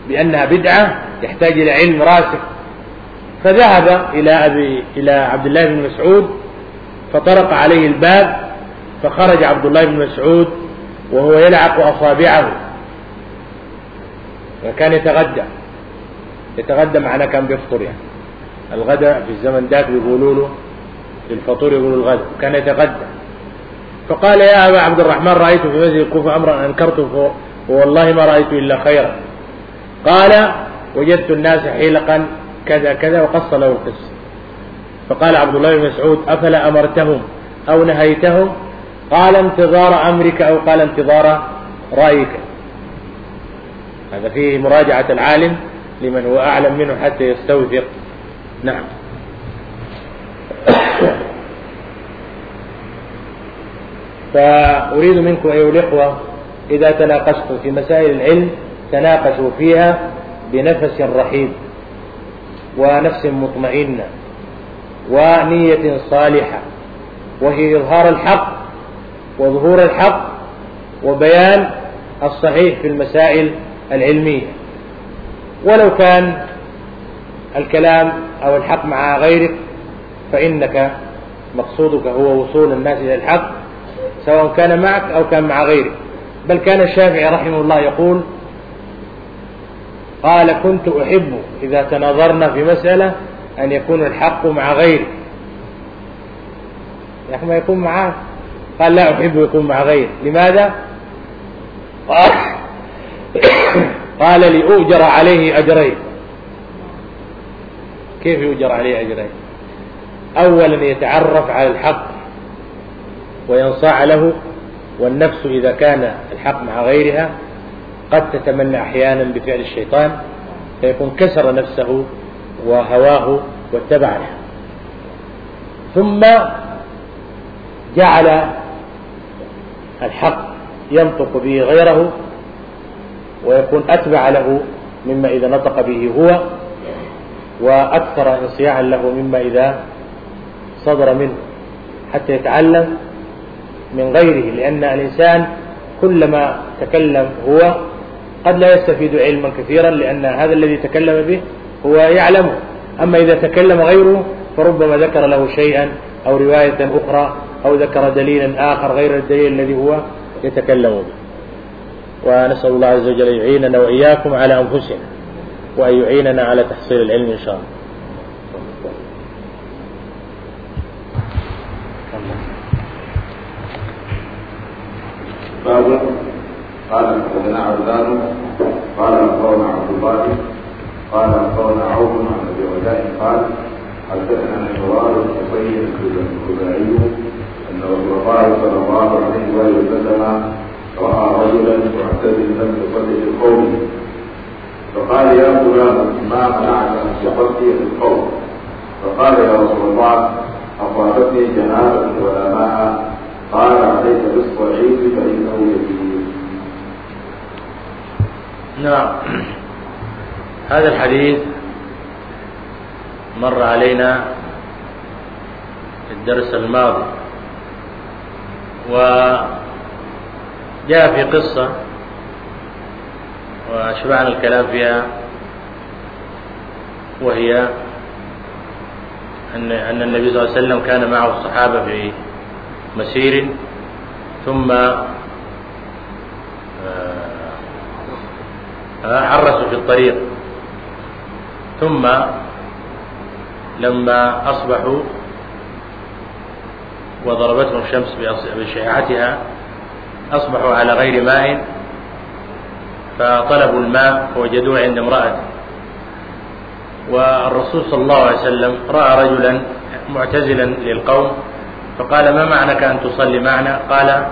Speaker 1: بأنها بدعة يحتاج إلى علم راسخ. فذهب إلى أبي إلى عبد الله بن مسعود فطرق عليه الباب فخرج عبد الله بن مسعود وهو يلعق أصابعه. وكان يتغدى. يتغدى معنا كان بيفطر يعني. الغداء في الزمن ذاك بيقولوا له للفطور يقول الغد كان يتغدى. فقال يا أبا عبد الرحمن رأيت في مسجد الكوفة أمرا أنكرته والله ما رأيت إلا خيرا. قال وجدت الناس حيلقا كذا كذا وقص له القصة فقال عبد الله بن مسعود أفلا أمرتهم أو نهيتهم؟ قال انتظار أمرك أو قال انتظار رأيك. هذا فيه مراجعة العالم لمن هو أعلم منه حتى يستوثق. نعم. فأريد منكم أيها الإخوة إذا تناقشتم في مسائل العلم تناقشوا فيها بنفس رحيب ونفس مطمئنة ونية صالحة وهي إظهار الحق وظهور الحق وبيان الصحيح في المسائل العلمية. ولو كان الكلام أو الحق مع غيرك فإنك مقصودك هو وصول الناس إلى الحق سواء كان معك أو كان مع غيرك. بل كان الشافعي رحمه الله يقول قال كنت أحب إذا تناظرنا في مسألة أن يكون الحق مع غيري لكن ما يكون معاه قال لا أحب يكون مع غيري. لماذا؟ قال قال لأؤجر عليه أجرين. كيف يؤجر عليه أجرين؟ أولا يتعرف على الحق وينصاع له والنفس إذا كان الحق مع غيرها قد تتمنى أحيانا بفعل الشيطان فيكون كسر نفسه وهواه واتبع له. ثم جعل الحق ينطق به غيره ويكون أتبع له مما إذا نطق به هو وأكثر انصياعا له مما إذا صدر منه حتى يتعلم من غيره لأن الإنسان كلما تكلم هو قد لا يستفيد علما كثيرا لأن هذا الذي تكلم به هو يعلمه. أما إذا تكلم غيره فربما ذكر له شيئا أو رواية أخرى أو ذكر دليلا آخر غير الدليل الذي هو يتكلم به. ونسأل الله عز وجل يعيننا وإياكم على أنفسنا وأن يعيننا على تحصيل العلم إن شاء الله.
Speaker 2: باب قال حدثنا عبدان قال اخبرنا عبد الله قال اخبرنا عوف عن أبي رجاء قال حدثنا حوار الحصين الخزاعي ان رسول الله صلى الله عليه واله وسلم رأى رجلا معتزلا بصدر القوم. فقال يا فلان ما منعك أن تصلي القوم؟ فقال يا رسول الله اصابتني جنابة ولا ماء؟ قال عليك بالصعيد فإنه يزيد
Speaker 1: نعم. هذا الحديث مر علينا في الدرس الماضي. وجاء في قصة وأشبعنا الكلام فيها وهي أن أن النبي صلى الله عليه وسلم كان معه الصحابة في مسير ثم عرسوا في الطريق. ثم لما أصبحوا وضربتهم الشمس بشيعتها أصبحوا على غير ماء فطلبوا الماء فوجدوه عند امرأة. والرسول صلى الله عليه وسلم رأى رجلا معتزلا للقوم فقال ما معنك أن تصلي معنا؟ قال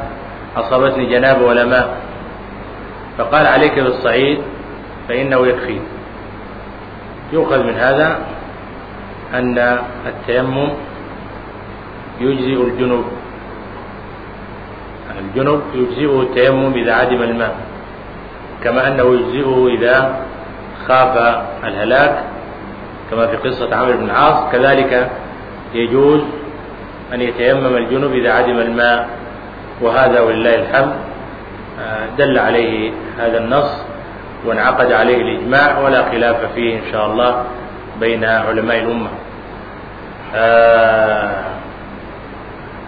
Speaker 1: أصابتني جنابة ولا ماء. فقال عليك بالصعيد فإنه يكفي. يؤخذ من هذا أن التيمم يجزئ الجنوب. الجنوب يجزئه التيمم إذا عدم الماء كما أنه يجزئه إذا خاف الهلاك كما في قصة عمرو بن العاص. كذلك يجوز أن يتيمم الجنوب إذا عدم الماء وهذا ولله الحمد. دل عليه هذا النص وانعقد عليه الإجماع ولا خلاف فيه إن شاء الله بين علماء الأمة.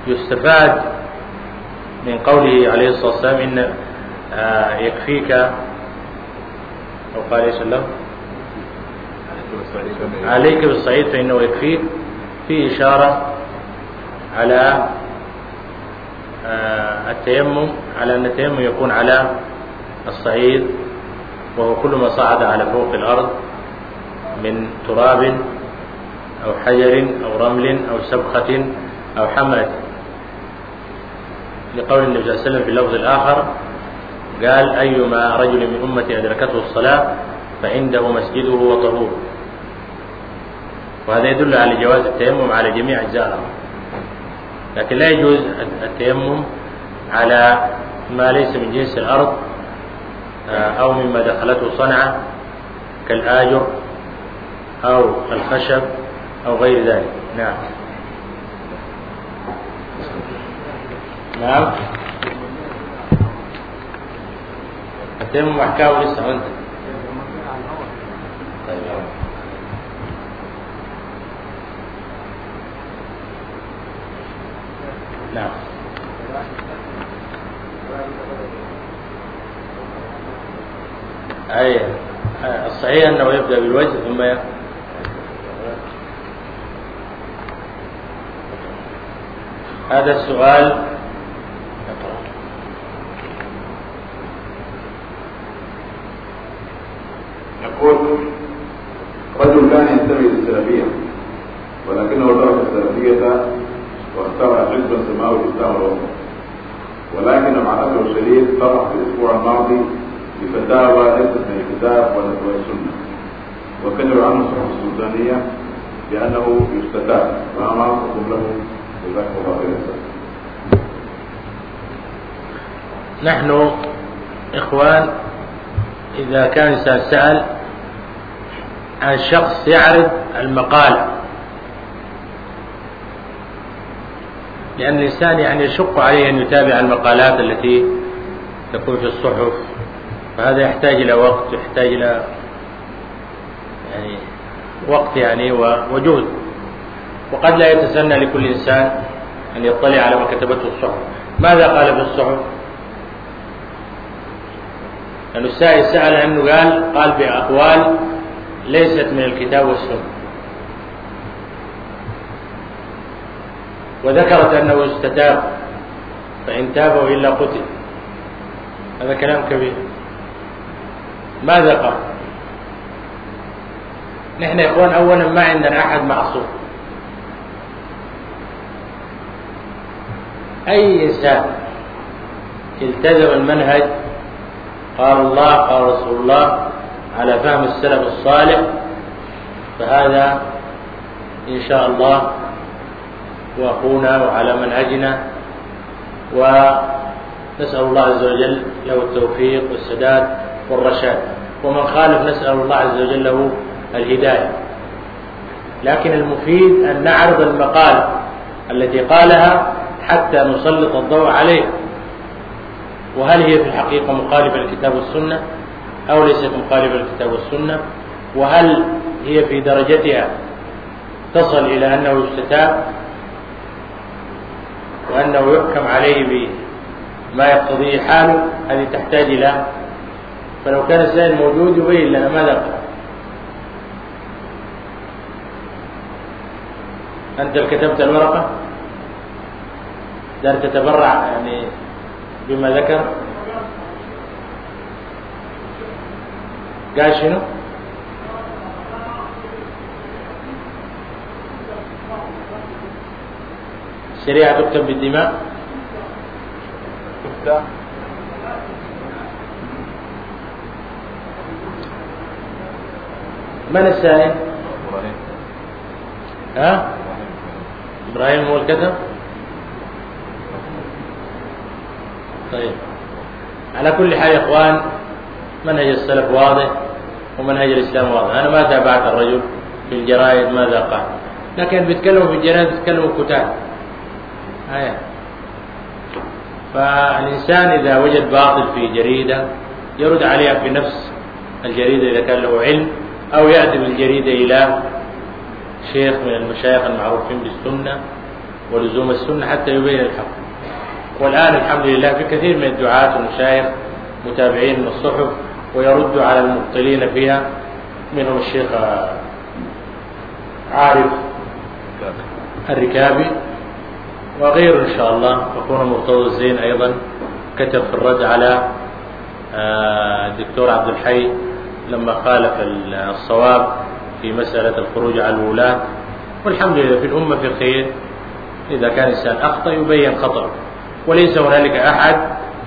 Speaker 1: يستفاد من قوله عليه الصلاة والسلام إن يكفيك أو قال إيش الله عليك بالصعيد. فإنه يكفيك. في إشارة على آه، التيمم على أن التيمم يكون على الصعيد وهو كل ما صعد على فوق الأرض من تراب أو حجر أو رمل أو سبخة أو حمأة لقول النبي صلى الله عليه وسلم في اللفظ الآخر قال أيما رجل من أمتي أدركته الصلاة فعنده مسجده وطهوره. وهذا يدل على جواز التيمم على جميع أجزاء الأرض لكن لا يجوز التيمم على ما ليس من جنس الأرض آه، أو مما دخلته صنعة كالآجر أو الخشب أو غير ذلك. نعم. نعم. التيمم أحكامه لسه أنت طيب. نعم. أي الصحيح أنه يبدأ بالوجه ثم هذا السؤال.
Speaker 2: يقول رجل كان ينتمي للسلفية ولكنه ترك السلفية واختار حزبا سماه الإسلام الوسط ولكن مع الأسف الشديد طرح في الأسبوع الماضي بفتاوى ليست من الكتاب ولا من السنة. وكتب عنه الصحف السلطانية بأنه يستتاب فما موقفكم له جزاكم الله خيرا
Speaker 1: نحن إخوان إذا كان سأل عن شخص يعرض المقال. لأن الإنسان يعني يشق عليه أن يتابع المقالات التي تكون في الصحف. فهذا يحتاج إلى وقت يحتاج إلى يعني وقت يعني وجهد. وقد لا يتسنى لكل إنسان أن يطلع على ما كتبته الصحف. ماذا قال في الصحف؟ لأنه السائل سأل أنه قال قال بأقوال ليست من الكتاب والسنة. وذكرت أنه استتاب فإن تاب وإلا قتل. هذا كلام كبير. ماذا قال؟ نحن يا إخوان أولا ما عندنا أحد معصوم. أي إنسان التزم المنهج قال الله قال رسول الله على فهم السلف الصالح فهذا إن شاء الله وأخونا وعلى منهجنا ونسأل الله عز وجل له التوفيق والسداد والرشاد. ومن خالف نسأل الله عز وجل له الهداية. لكن المفيد أن نعرض المقال التي قالها حتى نسلط الضوء عليها وهل هي في الحقيقة مخالفة للكتاب والسنة أو ليست مخالفة للكتاب والسنة؟ وهل هي في درجتها تصل إلى أنه يستتاب؟ وأنه يحكم عليه بما يقتضيه حاله هذه تحتاج إلى. فلو كان السائل موجود يبين لنا ماذا قال. أنت كتبت الورقة؟ دار تتبرع يعني بما ذكر. قال شنو؟ الشريعة تكتب بالدماء. من السائل؟ ها؟ إبراهيم هو الكتب؟ طيب. على كل حال يا إخوان منهج السلف واضح ومنهج الإسلام واضح. أنا ما تابعت الرجل في الجرائد ماذا قال لكن بيتكلموا في الجرائد بيتكلموا كتاب. آية. فالإنسان إذا وجد باطل في جريدة يرد عليها في نفس الجريدة إذا كان له علم أو يأتي بالجريدة إلى شيخ من المشايخ المعروفين بالسنة ولزوم السنة حتى يبين الحق. والآن الحمد لله في كثير من الدعاة والمشايخ متابعين من الصحف ويرد على المبطلين فيها منهم الشيخ عارف الركابي. وغيره إن شاء الله. أخونا مرتضى الزين أيضا. كتب في الرد على آه، الدكتور عبد الحي لما خالف الصواب في مسألة الخروج على الولاة. والحمد لله في الأمة في خير. إذا كان إنسان أخطأ يبين خطأه. وليس هنالك أحد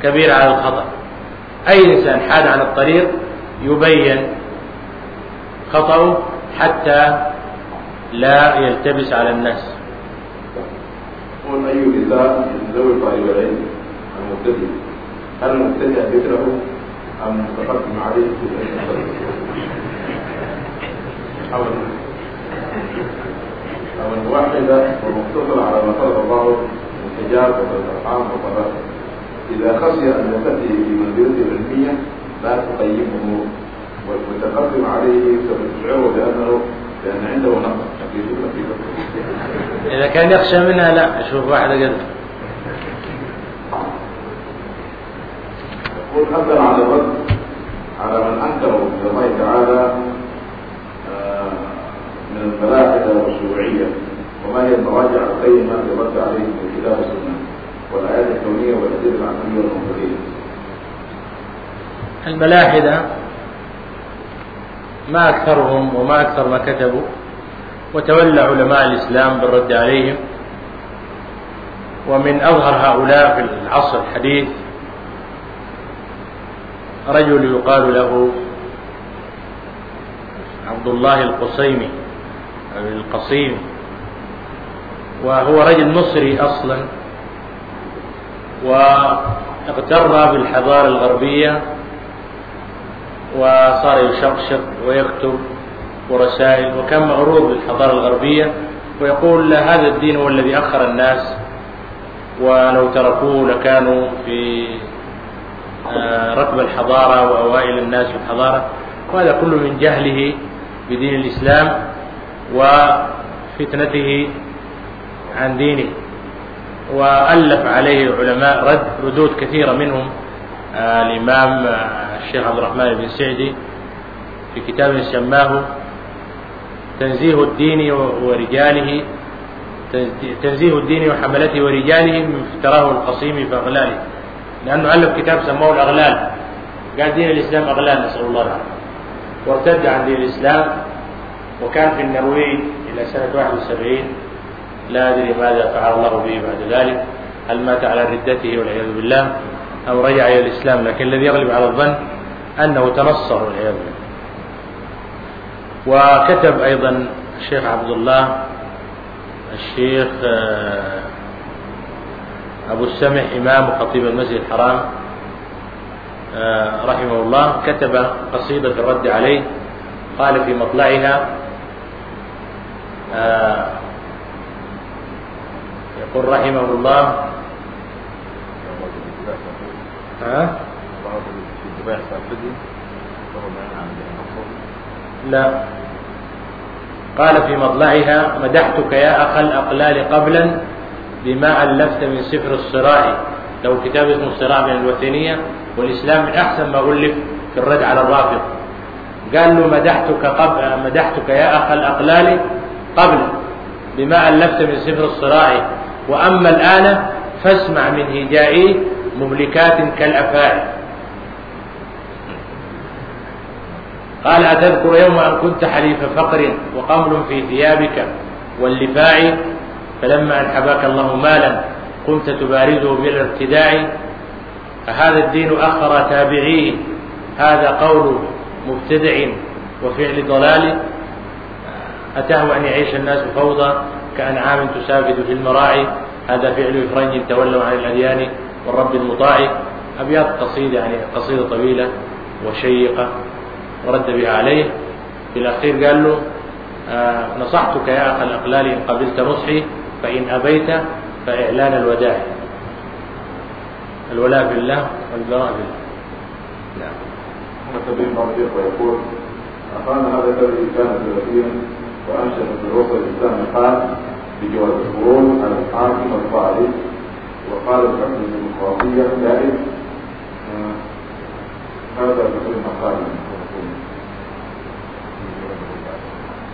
Speaker 1: كبير على الخطأ. أي إنسان حاد عن الطريق يبين خطأه حتى لا يلتبس على الناس.
Speaker 2: يقول أي نساء من ذوي العلم المبتدئ. هل المبتدئ ذكره أم متقدم عليه أو أو الواحدة ومقتصر على ما فرض الله من حجاب والأرحام والطلاق إذا خشي أن تأتي في منزلة علمية لا تقيمه والمتقدم عليه ستشعره بأنه لأن عنده نقص
Speaker 1: إذا كان يخشى منها لا أشوف واحدة قد
Speaker 2: يقول أثر على الرد على من أنكروا من الله تعالى آه، من الملاحدة والشيوعية وما هي المراجع القيمة للرد عليهم من الكتاب والسنة والآيات الكونية والأدلة العقلية والمنطقية.
Speaker 1: الملاحدة ما أكثرهم وما أكثر ما كتبوا وتولى علماء الإسلام بالرد عليهم. ومن أظهر هؤلاء في العصر الحديث رجل يقال له عبد الله القصيمي القصيم وهو رجل مصري أصلا واغتر بالحضارة الغربية وصار يشقشق ويكتب ورسائل وكان مغرور بالحضارة الغربية ويقول هذا الدين هو الذي أخر الناس ولو تركوه لكانوا في آه، ركب الحضارة وأوائل الناس في الحضارة. وهذا كله من جهله بدين الإسلام وفتنته عن دينه. وألف عليه علماء رد ردود كثيرة منهم الإمام آه، الشيخ عبد الرحمن بن سعدي في كتاب سماه تنزيه الدين ورجاله تنزيه الدين وحملته ورجاله من افتراه القصيم في أغلاله لأنه ألف كتاب سموه الأغلال. قال دين الإسلام أغلال نسأل الله العافية. وارتد عن دين الإسلام وكان في النرويج إلى سنة 71 لا أدري ماذا فعل الله به بعد ذلك. هل مات على ردته والعياذ بالله؟ أو رجع إلى الإسلام لكن الذي يغلب على الظن أنه تنصر والعياذ بالله. وكتب أيضا الشيخ عبد الله الشيخ آه، أبو السمح إمام وخطيب المسجد الحرام آه، رحمه الله. كتب قصيدة في الرد عليه قال في مطلعها آه، يقول رحمه الله ها؟ لا. قال في مطلعها مدحتك يا أخا الأقلال قبلا بما ألفت من سفر الصراع. لو كتاب اسمه الصراع بين الوثنية والإسلام من أحسن ما ألف في الرد على الرافض. قال له مدحتك قبل مدحتك يا أخا الأقلال قبل بما ألفت من سفر الصراع. وأما الآن فاسمع من هجائي مهلكات كالأفاعي. قال أتذكر يوم أن كنت حليف فقر وقمل في ثيابك واللفاع فلما أن حباك الله مالا قمت تبارزه بالارتداع. فهذا الدين أخر تابعيه هذا قول مبتدع وفعل ضلال. أتهوى أن يعيش الناس فوضى كأنعام تسافد في المراعي. هذا فعل إفرنج تولوا عن الأديان. والرب المطاع. أبيات قصيدة يعني قصيدة طويلة وشيقة ورد بها عليه. في الأخير قال له آه نصحتك يا أخ الأقلال إن قبلت نصحي فإن أبيت فإعلان الوداع. الولاء بالله والبراء بالله.
Speaker 2: نعم. سبيل بعض ويقول أخانا هذا الذي كان سلفيا وأنشأ في الوسط الإسلامي قال بجواز الخروج على الحاكم الظالم وقال الحكم الديمقراطية جائز آه، هذا بكل مقال.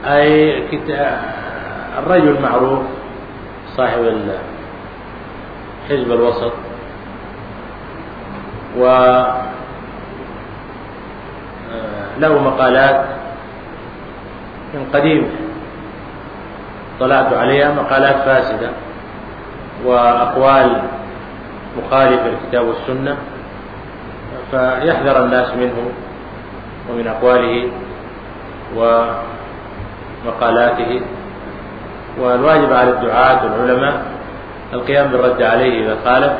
Speaker 1: أي الرجل معروف صاحب حزب الوسط و له مقالات. من قديم طلعت عليها مقالات فاسدة. وأقوال مخالفة للكتاب والسنة فيحذر الناس منه ومن أقواله ومقالاته. والواجب على الدعاة والعلماء القيام بالرد عليه إذا خالف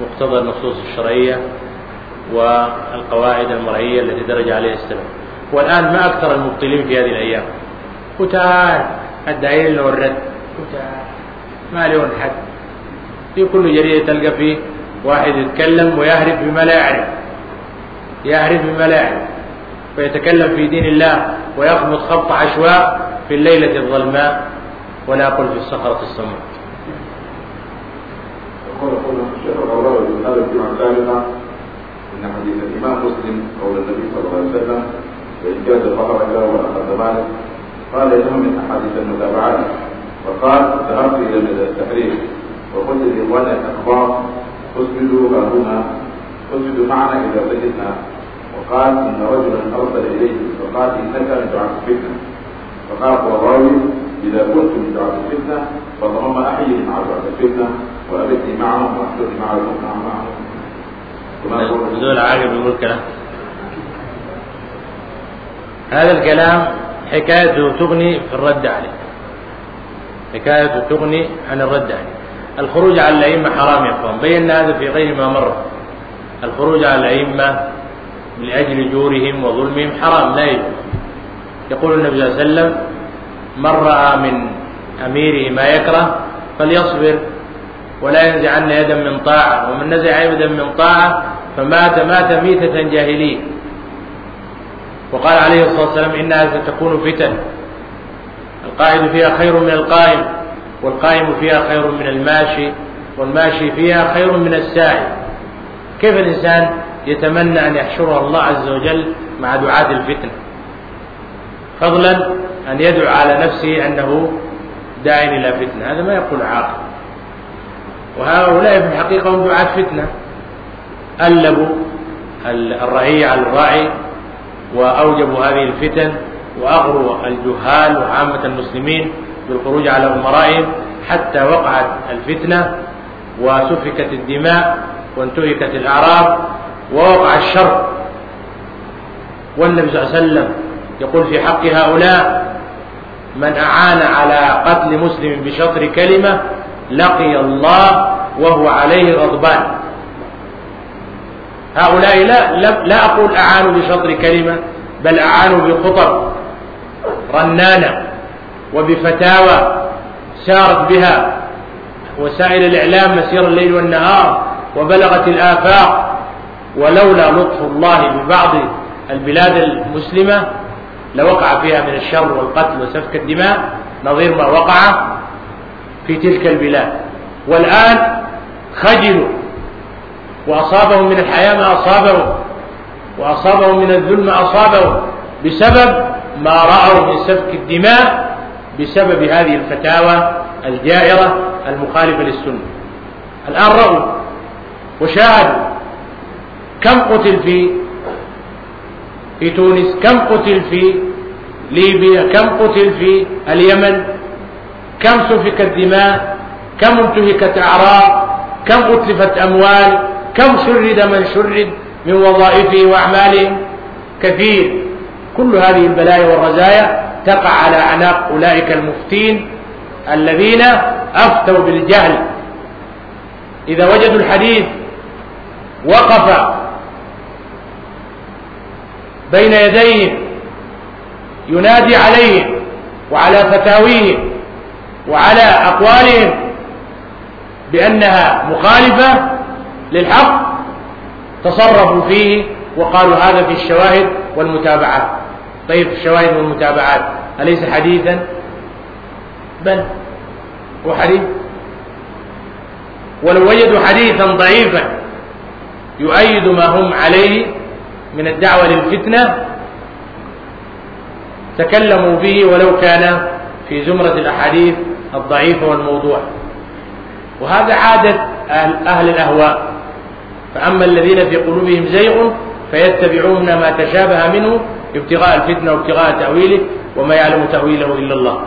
Speaker 1: مقتضى النصوص الشرعية والقواعد المرعية التي درج عليها السلف. والآن ما أكثر المبطلين في هذه الأيام. كتار الدعين له الرد ما لهم حد. في كل جريدة تلقى فيه واحد يتكلم ويهرب بما لا يعرف. يهرب بما لا يعرف. ويتكلم في دين الله ويخبط خبط عشواء في الليلة الظلماء ولا قل في الصخرة الصماء
Speaker 2: يقول الشيخ الغراوي في هذا الجمعة الثالثة إن حديث الإمام مسلم قول النبي صلى الله عليه وسلم فإن جاز البقرة إلى وأخذ مالك قال إنه من أحاديث المتابعات وقال ذهبت إلى التحرير وقلت لإخواني الأخبار اسجدوا هنا اسجدوا معنا إذا سجدنا. وقال إن رجلا أرسل إليه فقال إنك من دعاة الفتنة. فقال الراوي إذا كنت من دعاة الفتنة فاللهم أحيي مع دعاة الفتنة وأبدني معهم وأحدثني معهم معهم.
Speaker 1: زول عاقل بيقول كلام هذا الكلام حكايته تغني في الرد عليه. حكايته تغني عن الرد عليه. الخروج على الأئمة حرام يا إخوان. بينا هذا في غير ما مر. الخروج على الأئمة لأجل جورهم وظلمهم حرام لا يجوز. يقول النبي صلى الله عليه وسلم من رأى من أميره ما يكره فليصبر ولا ينزعن يدا من طاعة ومن نزع يدا من طاعة فمات مات ميتة جاهلية. وقال عليه الصلاة والسلام إنها ستكون فتن. القاعد فيها خير من القائم والقائم فيها خير من الماشي والماشي فيها خير من الساعي. كيف الإنسان يتمنى أن يحشره الله عز وجل مع دعاة الفتنة فضلا أن يدعو على نفسه أنه داع إلى فتنة هذا ما يقول عاقل. وهؤلاء في الحقيقة هم دعاة فتنة. ألبوا الرعية على الراعي وأوجبوا هذه الفتن وأغروا الجهال وعامة المسلمين بالخروج على أمرائهم حتى وقعت الفتنة وسفكت الدماء وانتهكت الأعراض ووقع الشر. والنبي صلى الله عليه وسلم يقول في حق هؤلاء من أعان على قتل مسلم بشطر كلمة لقي الله وهو عليه غضبان. هؤلاء لا, لا أقول أعانوا بشطر كلمة بل أعانوا بخطب رنانة وبفتاوى سارت بها وسائل الإعلام مسير الليل والنهار وبلغت الآفاق ولولا لطف الله ببعض البلاد المسلمة لوقع فيها من الشر والقتل وسفك الدماء نظير ما وقع في تلك البلاد. والآن خجلوا وأصابهم من الحياة ما أصابهم وأصابهم من الذل ما أصابهم بسبب ما رأوا من سفك الدماء بسبب هذه الفتاوى الجائرة المخالفة للسنة. الآن رأوا وشاهدوا كم قتل في في تونس كم قتل في ليبيا كم قتل في اليمن كم سفكت دماء كم انتهكت أعراض كم أتلفت أموال كم شرد من شرد من وظائفه وأعمالهم؟ كثير. كل هذه البلايا والرزايا تقع على أعناق أولئك المفتين الذين أفتوا بالجهل. إذا وجدوا الحديث وقف بين يديهم ينادي عليهم وعلى فتاويهم وعلى أقوالهم بأنها مخالفة للحق تصرفوا فيه وقالوا هذا في الشواهد والمتابعات طيب الشواهد والمتابعات أليس حديثا؟ بل هو حديث. ولو وجدوا حديثا ضعيفا يؤيد ما هم عليه من الدعوة للفتنة تكلموا به ولو كان في زمرة الأحاديث الضعيفة والموضوع. وهذا عادة أهل, أهل الأهواء. فأما الذين في قلوبهم زيغ فيتبعون ما تشابه منه ابتغاء الفتنة وابتغاء تأويله وما يعلم تأويله إلا الله.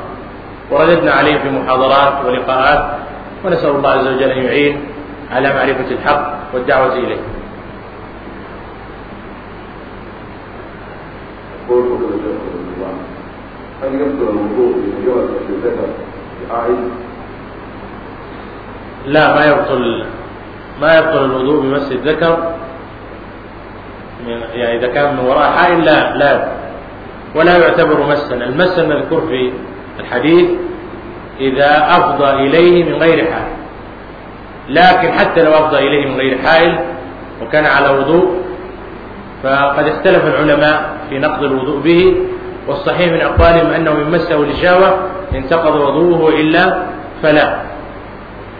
Speaker 1: ورددنا عليه في محاضرات ولقاءات ونسأل الله عز وجل أن يعين على معرفة الحق والدعوة إليه.
Speaker 2: هل يبطل الوضوء بمجرد الذكر بحائل
Speaker 1: لا ما يبطل ما يبطل الوضوء بمس الذكر يعني إذا كان من وراء حائل لا لا. ولا يعتبر مسا. المس المذكور في الحديث إذا أفضى إليه من غير حائل. لكن حتى لو أفضى إليه من غير حائل وكان على وضوء فقد اختلف العلماء في نقض الوضوء به. والصحيح من أقوالهم أنه من مسه لشهوة انتقض وضوءه إلا فلا.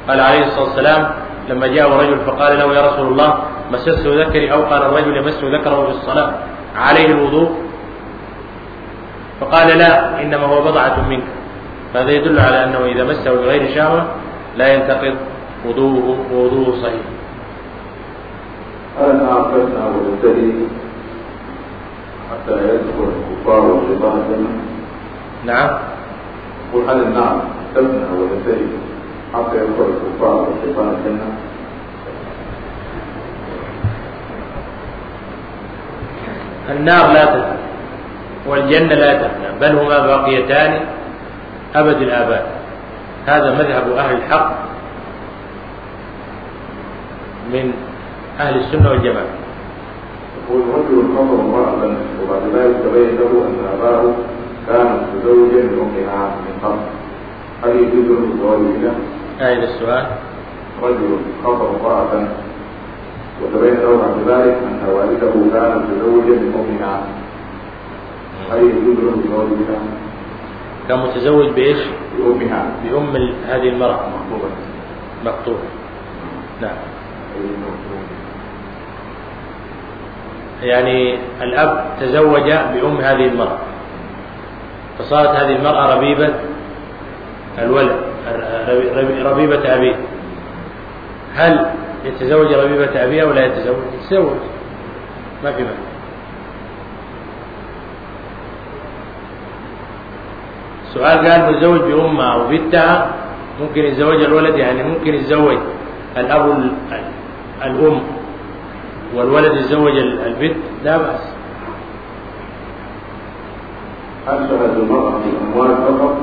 Speaker 1: قال عليه الصلاة والسلام لما جاء رجل فقال له يا رسول الله مسست ذكري أو قال الرجل يمس ذكره في الصلاة عليه الوضوء؟ فقال لا إنما هو بضعة منك. فهذا يدل على أنه إذا مسه بغير شهوة لا ينتقض وضوءه ووضوءه صحيح.
Speaker 2: هل أعقدنا ونبتدي حتى يدخل الكفار الجنة؟
Speaker 1: نعم.
Speaker 2: قل هل النعم تبنى ونبتدي حتى يدخل الكفار والشيطان الجنة؟
Speaker 1: النار لا تفنى والجنة لا تفنى بل هما باقيتان أبد الآباد هذا مذهب أهل الحق من أهل السنة والجماعة
Speaker 2: يقول رجل خطر امرأة وبعد ذلك تبين له أن أباه كان متزوجا من أمها من قبل هل يجوز له الزواج بها؟
Speaker 1: هذا السؤال.
Speaker 2: رجل خطر امرأة وتبين له بعد ذلك أن والده كان متزوجا من أمها هل يجوز له الزواج بها؟
Speaker 1: كان متزوج بإيش؟
Speaker 2: بأمها
Speaker 1: بأم هذه المرأة.
Speaker 2: مخطوبة
Speaker 1: مقتول نعم. يعني الأب تزوج بأم هذه المرأة. فصارت هذه المرأة ربيبة الولد. ربيبة أبيه. هل يتزوج ربيبة أبيها ولا يتزوج؟ يتزوج. ما في مانع. سؤال قال متزوج بأمها أو بنتها؟ ممكن يتزوج الولد يعني ممكن يتزوج الأب ال- الأم والولد يتزوج ال- البنت؟ لا بأس.
Speaker 2: هل شهد المرأة في الأموال فقط؟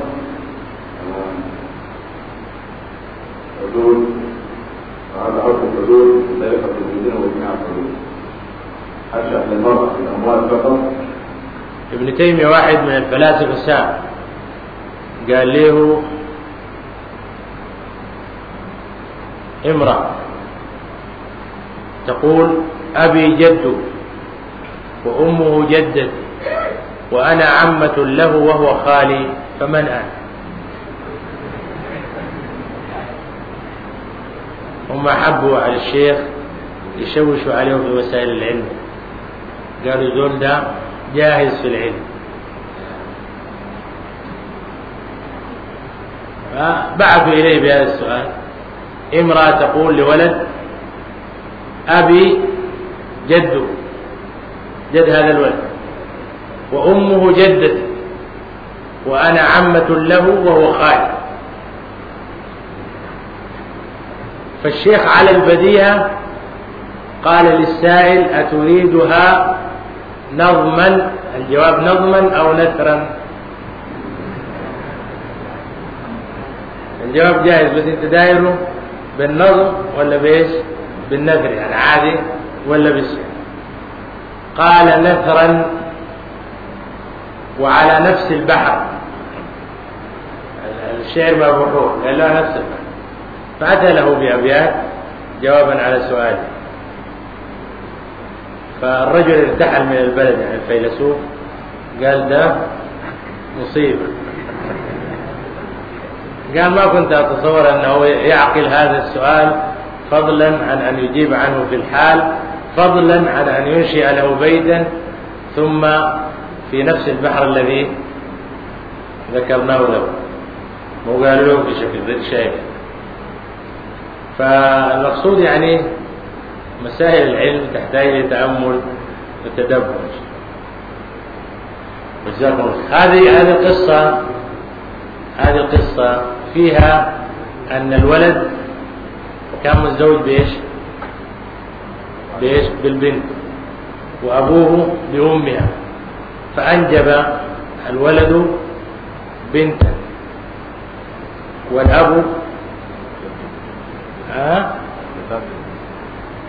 Speaker 2: هل شهد المرأة في الأموال فقط؟
Speaker 1: ابن تيمية واحد من الفلاسفة الساعة قال له امرأة تقول أبي جد وأمه جدتي وأنا عمة له وهو خالي فمن أنا؟ هم حبوا على الشيخ يشوشوا عليه في مسائل العلم. قالوا زول ده جاهز في العلم. فبعثوا إليه بهذا السؤال. امرأة تقول لولد أبي جد جد هذا الولد. وأمه جدتي. وأنا عمة له وهو خالي فالشيخ على البديهة قال للسائل أتريدها نظما؟ الجواب نظما أو نثرا؟ الجواب جاهز بس انت دايره بالنظم ولا بإيش؟ بالنثر يعني عادي ولا بالشعر قال نثرا وعلى نفس البحر. الشعر ما بحور قال له نفس البحر. فأتى له بأبيات جوابا على سؤاله. فالرجل ارتحل من البلد يعني الفيلسوف. قال ده مصيبة. قال ما كنت أتصور أنه يعقل هذا السؤال فضلا عن أن يجيب عنه في الحال فضلا عن أن ينشئ له بيتا ثم في نفس البحر الذي ذكرناه له. مو قال له في شكل ذات شايف فالمقصود يعني مسائل العلم تحتاج لتأمل وتدبر جزاكم هذه هذه القصة هذه القصة فيها أن الولد كان متزوج بإيش؟ بإيش؟ بالبنت وأبوه بأمها فأنجب الولد بنتا والأب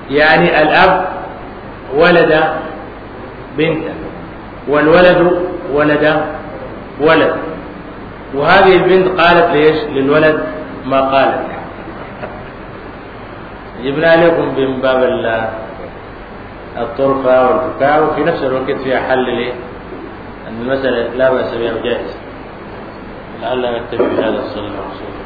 Speaker 1: يعني الأب ولد بنتا والولد ولد ولد. وهذه البنت قالت ليش؟ للولد ما قالت. جبنا لكم من باب الطرفة والبكاء وفي نفس الوقت فيها حل ليه أن المسألة لا بأس بها وجائزة لعلنا نتبع هذا الصلاة والسلام.